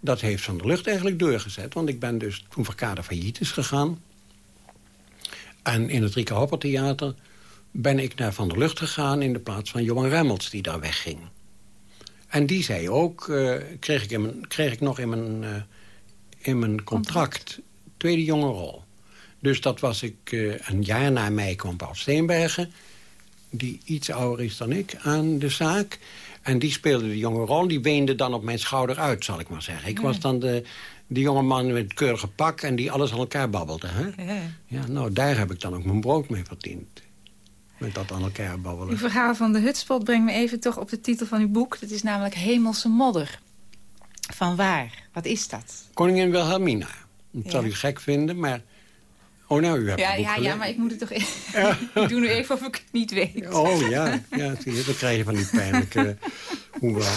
Dat heeft Van der Lucht eigenlijk doorgezet. Want ik ben dus toen Verkade failliet is gegaan... en in het Rieke Hopper Theater ben ik naar Van der Lucht gegaan... in de plaats van Johan Remmels, die daar wegging. En die zei ook, eh, kreeg, ik in mijn, kreeg ik nog in mijn, eh, in mijn contract, tweede jonge rol. Dus dat was ik, eh, een jaar na mij kwam Paul Steenbergen... die iets ouder is dan ik, aan de zaak. En die speelde de jonge rol, die weende dan op mijn schouder uit, zal ik maar zeggen. Ik was dan de, de jonge man met het keurige pak en die alles aan elkaar babbelde. Hè? Ja. Ja, nou, daar heb ik dan ook mijn brood mee verdiend. Met dat aan elkaar babbelen. Uw verhaal van de hutspot brengt me even toch op de titel van uw boek. Dat is namelijk Hemelse Modder. Van waar? Wat is dat? Koningin Wilhelmina. Dat zal u gek vinden, maar... Oh, nou, u hebt Ja, ja, ja, maar ik moet het toch even... ik doe nu even of ik het niet weet. Oh ja, ja krijg je van die pijnlijke... Hoewel.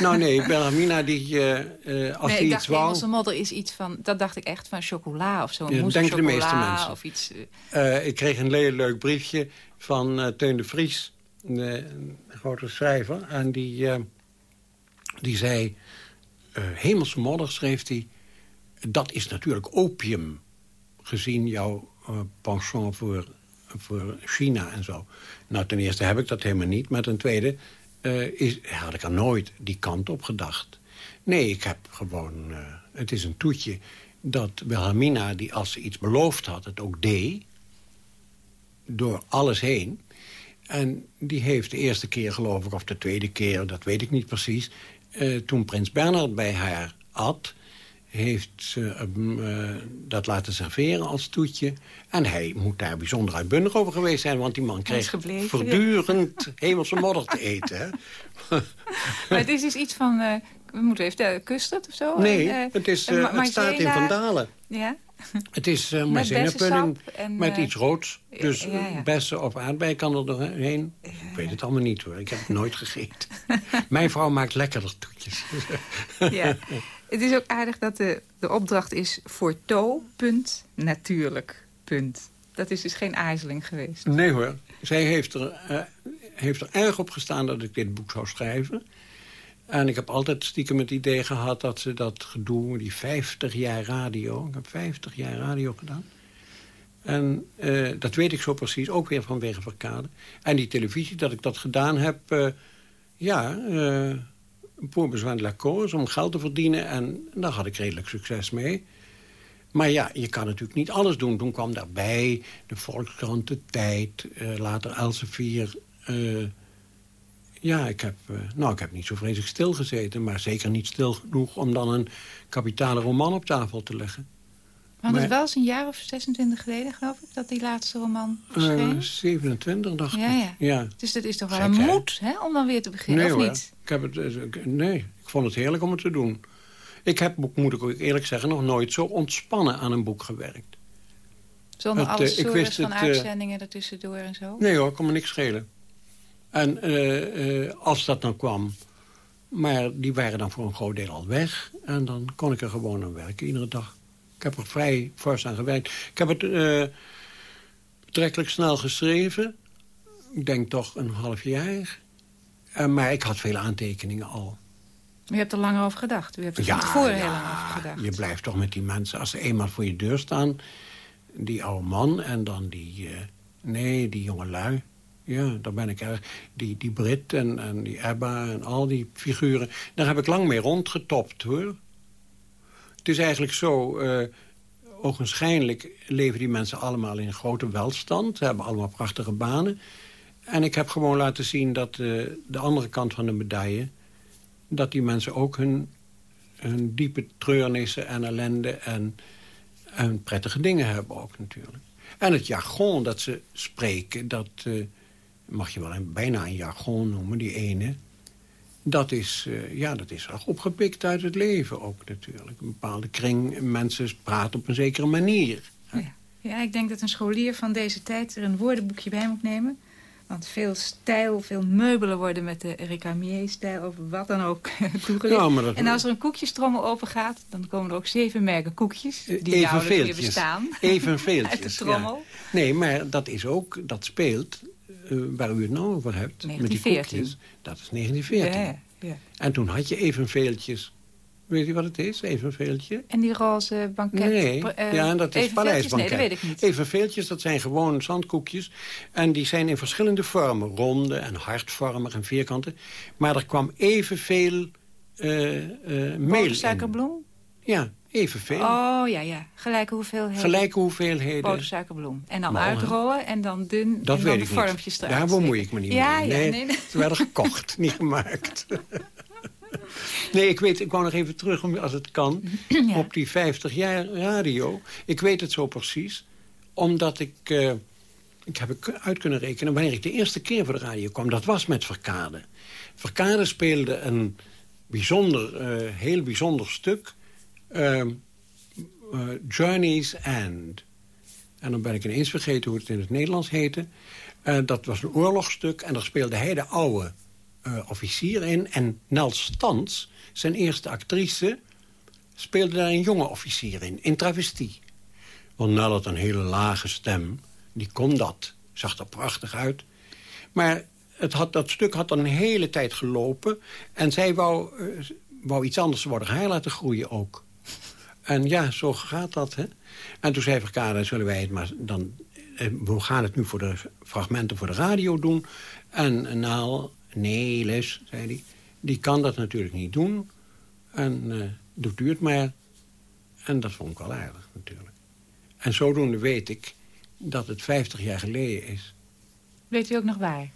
Nou nee, Wilhelmina, die, eh, eh, als nee, die ik iets dacht wou... Modder is iets van... Dat dacht ik echt van chocola of zo. Ja, mousse denken de meeste mensen. Of iets... eh, Eh, ik kreeg een heel leuk briefje van eh, Teun de Vries, een, eh, grote schrijver. En die, eh, die zei, eh, hemelse modder, schreef hij... dat is natuurlijk opium, gezien jouw eh, penchant voor, voor China en zo. Nou, ten eerste heb ik dat helemaal niet. Maar ten tweede eh, is, had ik er nooit die kant op gedacht. Nee, ik heb gewoon... eh, het is een toetje dat Wilhelmina, die als ze iets beloofd had, het ook deed. Door alles heen. En die heeft de eerste keer, geloof ik, of de tweede keer, dat weet ik niet precies... toen prins Bernhard bij haar at, heeft ze hem eh, dat laten serveren als toetje. En hij moet daar bijzonder uitbundig over geweest zijn... want die man kreeg voortdurend hemelse modder te eten. Hè? Maar het is dus iets van... eh, we moeten even... Uh, of zo? Nee, En, het, is, het staat in Vandalen. Ja? Het is uh, Met en, met iets roods. Dus ja, ja. bessen of aardbei kan er doorheen. Ik weet het allemaal niet hoor, ik heb het nooit gegeten. Mijn vrouw maakt lekkerder toetjes. ja. Het is ook aardig dat de, de opdracht is voor to, punt, natuurlijk, punt. Dat is dus geen aarzeling geweest. Nee hoor, zij heeft er, eh, heeft er erg op gestaan dat ik dit boek zou schrijven. En ik heb altijd stiekem het idee gehad dat ze dat gedoe, die 50 jaar radio... Ik heb 50 jaar radio gedaan. En eh, dat weet ik zo precies, ook weer vanwege Verkade. En die televisie, dat ik dat gedaan heb... eh, ja, pour besoin de la cause, om geld te verdienen. En daar had ik redelijk succes mee. Maar ja, je kan natuurlijk niet alles doen. Toen kwam daarbij de Volkskrant, de Tijd, eh, later Elsevier. eh ja, ik heb, eh, nou, ik heb niet zo vreselijk stilgezeten... maar zeker niet stil genoeg om dan een kapitale roman op tafel te leggen. Want het Maar- was een jaar of 26 geleden, geloof ik, dat die laatste roman verscheen. 27, dacht Ja, ik. ja. ja. Dus dat is toch wel een moed hè, om dan weer te beginnen, Nee of hoor, niet? Ik heb het, eh, nee, ik vond het heerlijk om het te doen. Ik heb, moet ik ook eerlijk zeggen, nog nooit zo ontspannen aan een boek gewerkt. Zonder Het, alle eh, ik wist van het, eh, uitzendingen ertussendoor en zo? Nee hoor, kon me niks schelen. En eh, eh, als dat nou kwam... Maar die waren dan voor een groot deel al weg. En dan kon ik er gewoon aan werken, iedere dag. Ik heb er vrij fors aan gewerkt. Ik heb het eh, betrekkelijk snel geschreven. Ik denk toch een half jaar. Eh, maar ik had veel aantekeningen al. U hebt er langer over gedacht. U hebt er van tevoren heel lang over gedacht. Je blijft toch met die mensen, als ze eenmaal voor je deur staan... die oude man en dan die... eh, nee, die jonge lui. Ja, daar ben ik erg... Die, die Brit en, en die Ebba en al die figuren... daar heb ik lang mee rondgetopt, hoor. Het is eigenlijk zo... eh ogenschijnlijk leven die mensen allemaal in grote welstand. Ze hebben allemaal prachtige banen. En ik heb gewoon laten zien dat eh, de andere kant van de medaille... dat die mensen ook hun, diepe treurnissen en ellende... En, en prettige dingen hebben ook natuurlijk. En het jargon dat ze spreken, dat eh, mag je wel een, bijna een jargon noemen, die ene... Dat is, eh, ja, dat is opgepikt uit het leven ook natuurlijk. Een bepaalde kring mensen praten op een zekere manier. Ja. ja, ik denk dat een scholier van deze tijd er een woordenboekje bij moet nemen. Want veel stijl, veel meubelen worden met de Recamier-stijl of wat dan ook toegelicht. Ja, maar dat- En als er een koekjestrommel open gaat, dan komen er ook zeven merken koekjes. Die Even nauwelijks meer veeltjes. bestaan. Even veeltjes, Uit de trommel. ja. Nee, maar dat is ook, dat speelt eh, waar u het nou over hebt. Met die 1914. koekjes. Dat is 1914. Ja, ja. En toen had je evenveeltjes. Weet je wat het is, evenveeltje? En die roze banket. Nee, eh, ja, dat is paleisbanket. Nee, dat weet ik niet. Evenveeltjes, dat zijn gewoon zandkoekjes. En die zijn in verschillende vormen. Ronde en hartvormig en vierkante. Maar er kwam evenveel meel in. Botersuikerbloem? Ja, evenveel. Oh, ja, ja. Gelijke hoeveelheden. Gelijke hoeveelheden. Botersuikerbloem. En dan uitrollen en dan dun. Dat en weet dan ik de vormpjes niet. eruit Daar bemoei ik me niet ja, mee. Ja, nee, nee, nee. Ze werden gekocht, niet gemaakt. nee, ik weet, ik wou nog even terug, om- als het kan, op die 50 jaar radio. Ik weet het zo precies, omdat ik... eh, ik heb ik uit kunnen rekenen wanneer ik de eerste keer voor de radio kwam. Dat was met Verkade. Verkade speelde een bijzonder, eh, heel bijzonder stuk. ehm, eh, Journey's End. En dan ben ik ineens vergeten hoe het in het Nederlands heette. Dat was een oorlogsstuk en daar speelde hij de oude eh, officier in. En Nel Stans, zijn eerste actrice, speelde daar een jonge officier in. In travestie. Want Nel had een hele lage stem. Die kon dat. Zag er prachtig uit. Maar het had, dat stuk had dan een hele tijd gelopen. En zij wou, eh, wou iets anders worden haar laten groeien ook. En ja, zo gaat dat, hè. En toen zei Verkade, zullen wij het maar dan... eh, We gaan het nu voor de fragmenten voor de radio doen. En nou, nee, Les, zei hij... Die kan dat natuurlijk niet doen. En eh, doet u het maar. En dat vond ik wel aardig, natuurlijk. En zodoende weet ik dat het 50 jaar geleden is. Weet u ook nog waar?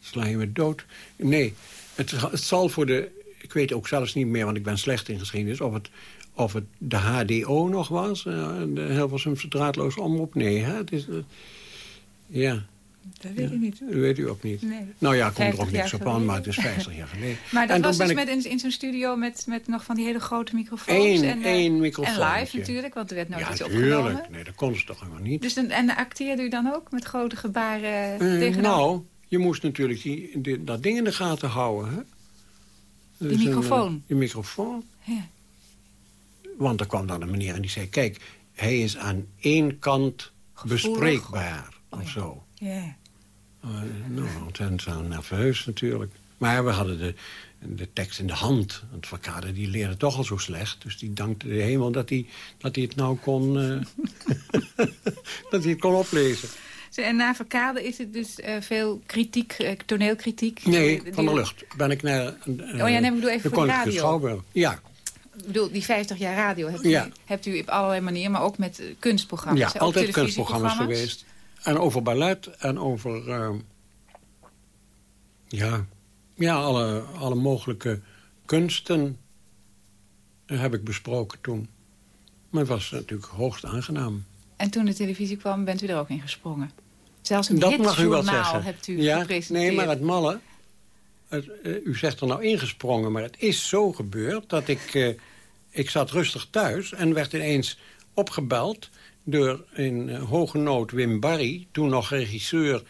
Sla je me dood? Nee, het, het zal voor de... Ik weet ook zelfs niet meer, want ik ben slecht in geschiedenis... of het, of het de HDO nog was, eh, de Hilversumse draadloze omroep. Nee, hè? Het is... eh, ja, Dat weet ik niet. dat weet u ook niet. Nee. Nou ja, komt er 50 ook niks op aan, maar het is 50 jaar geleden. Maar dat En was dus met in, in zo'n studio met, met nog van die hele grote microfoons. Eén- en, eh, één En microfoontje. live natuurlijk, want er werd nooit Ja, iets tuurlijk. opgenomen. Nee, dat kon ze toch helemaal niet. Dus dan, en acteerde u dan ook met grote gebaren Eh, tegenover? nou, je moest natuurlijk die, die- dat ding in de gaten houden. Hè? Dus een, microfoon? eh, die microfoon. Ja. Want er kwam dan een meneer en die zei... kijk, hij is aan één kant bespreekbaar. Of zo. Ja. Uh, nou, ontzettend zo nerveus natuurlijk. Maar we hadden de, de tekst in de hand. Want Verkade die leerde toch al zo slecht. Dus die dankte de hemel dat hij, dat hij het nou kon... eh, dat hij het kon oplezen. En na Verkade is het dus eh, veel kritiek, eh, toneelkritiek. Nee, van de lucht. Ben ik naar... Oh ja, ik bedoel even de voor de Koninklijke radio. Schouwburg. Ja, Ik bedoel, die 50 jaar radio hebt u, hebt u op allerlei manieren, maar ook met kunstprogramma's. ja hè, altijd kunstprogramma's geweest. En over ballet en over... eh, ja, ja alle, alle mogelijke kunsten heb ik besproken toen. Maar het was natuurlijk hoogst aangenaam. En toen de televisie kwam, bent u er ook in gesprongen. Zelfs een Dat mag u wel zeggen. hebt u ja, gepresenteerd. Nee, maar het malle... het, eh, u zegt er nou ingesprongen, maar het is zo gebeurd... dat ik, eh, ik zat rustig thuis en werd ineens opgebeld... door in uh, hoge nood Wim Barry, toen nog regisseur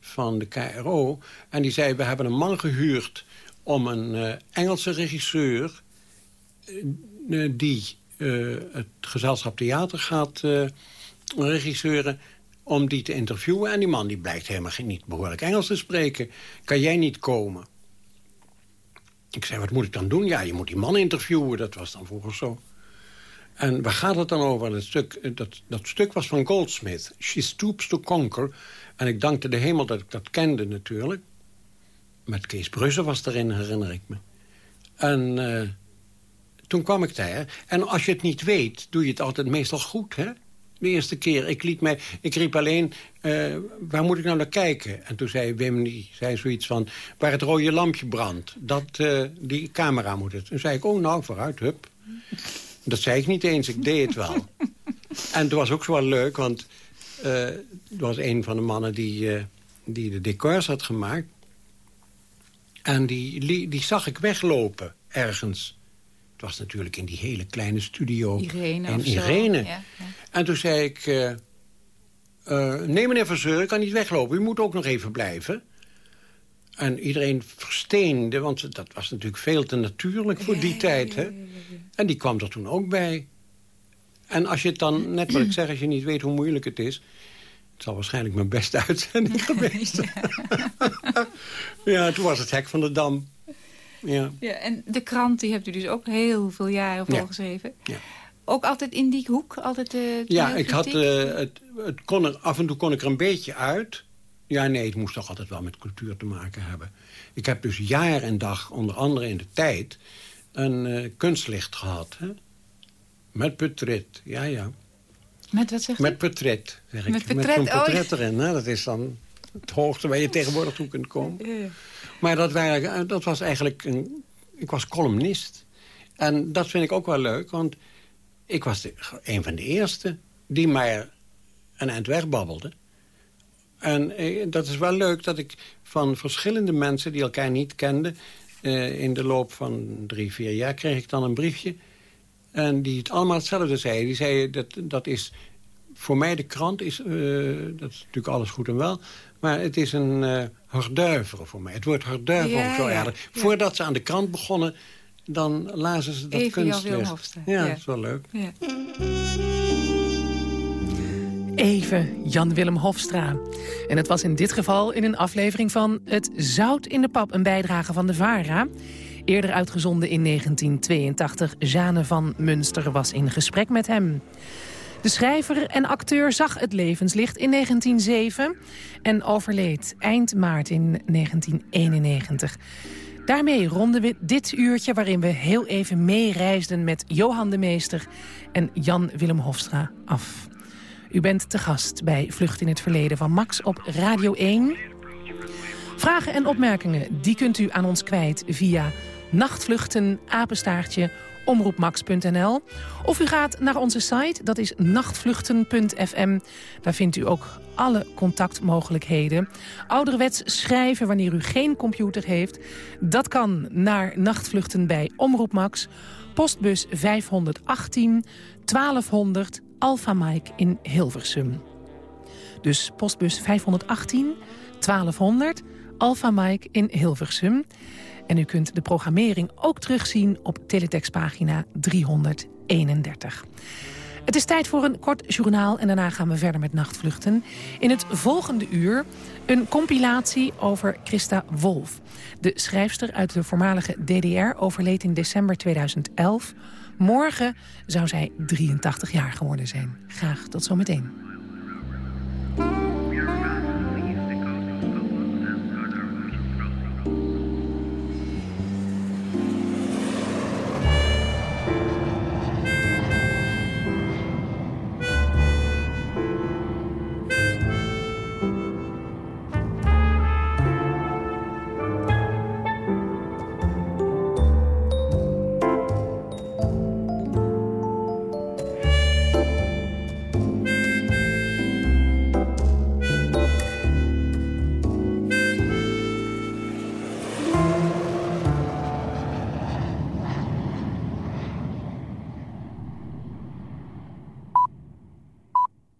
van de KRO. En die zei, we hebben een man gehuurd om een Engelse regisseur... die het gezelschap theater gaat regisseuren om die te interviewen. En die man die blijkt helemaal niet behoorlijk Engels te spreken. Kan jij niet komen? Ik zei, wat moet ik dan doen? Ja, je moet die man interviewen. Dat was dan vroeger zo. En waar gaat het dan over? Dat stuk, dat, dat stuk was van Goldsmith. She Stoops to Conquer. En ik dankte de hemel dat ik dat kende natuurlijk. Met Kees Brusse was erin, herinner ik me. En uh, toen kwam ik daar. En als je het niet weet, doe je het altijd meestal goed, hè? De eerste keer. Ik, liet mij, ik riep alleen, uh, waar moet ik nou naar kijken? En toen zei Wim, die zei zoiets van... waar het rode lampje brandt, dat, die camera moet het. Toen zei ik, oh nou, vooruit, hup. Dat zei ik niet eens, ik deed het wel. en het was ook zo wel leuk, want... Uh, er was een van de mannen die, die de decors had gemaakt. En die, die zag ik weglopen ergens was natuurlijk in die hele kleine studio. Irene en Irene. Ja, En toen zei ik... Uh, nee, meneer Verzeur, ik kan niet weglopen. U moet ook nog even blijven. En iedereen versteende, want dat was natuurlijk veel te natuurlijk voor die tijd. Hè? En die kwam er toen ook bij. En als je het dan, net wat ik zeg, als je niet weet hoe moeilijk het is... Het zal waarschijnlijk mijn beste uitzending geweest. ja. ja, toen was het hek van de Dam. Ja. ja. En de krant, die hebt u dus ook heel veel jaren volgeschreven. Ja. Ook altijd in die hoek? Altijd, uh, ja, ik had, uh, het, het kon er, af en toe kon ik er een beetje uit. Ja, nee, het moest toch altijd wel met cultuur te maken hebben. Ik heb dus jaar en dag, onder andere in de tijd... een uh, kunstlicht gehad. Hè? Met portret, ja, ja. Met wat zeg je? Met portret, zeg ik. Met, portret, Met zo'n portret erin. Hè? Dat is dan het hoogste waar je tegenwoordig toe kunt komen. Ja, ja. Maar dat, waren, eh, dat was eigenlijk... Een, ik was columnist. En dat vind ik ook wel leuk, want ik was de, een van de eerste... die maar een eind wegbabbelde. En eh, dat is wel leuk dat ik van verschillende mensen... die elkaar niet kenden... Eh, in de loop van drie, vier jaar kreeg ik dan een briefje... en die het allemaal hetzelfde zei. Die zei, dat, dat is voor mij de krant is, uh, dat is natuurlijk alles goed en wel... maar het is een uh, harduiveren voor mij. Het woord harduiveren ja, zo ja, Voordat ze aan de krant begonnen, dan lazen ze dat Even kunstlicht. Ja, ja, dat is wel leuk. Even Jan-Willem Hofstra. En het was in dit geval in een aflevering van Het Zout in de Pap... een bijdrage van de VARA. Eerder uitgezonden in 1982. Jeanne van Munster was in gesprek met hem. De schrijver en acteur zag het levenslicht in 1907 en overleed eind maart in 1991. Daarmee ronden we dit uurtje waarin we heel even meereisden met Johan de Meester en Jan Willem Hofstra af. U bent te gast bij Vlucht in het Verleden van Max op Radio 1. Vragen en opmerkingen die kunt u aan ons kwijt via nachtvluchten apenstaartje omroepmax.nl. Of u gaat naar onze site, dat is nachtvluchten.fm. Daar vindt u ook alle contactmogelijkheden. Ouderwets schrijven wanneer u geen computer heeft. Dat kan naar nachtvluchten bij Omroep Max. Postbus 518 1200 Alpha Mike in Hilversum. Dus postbus 518 1200 Alpha Mike in Hilversum. En u kunt de programmering ook terugzien op teletextpagina 331. Het is tijd voor een kort journaal en daarna gaan we verder met nachtvluchten. In het volgende uur een compilatie over Christa Wolf. De schrijfster uit de voormalige DDR overleed in december 2011. Morgen zou zij 83 jaar geworden zijn. Graag tot zometeen.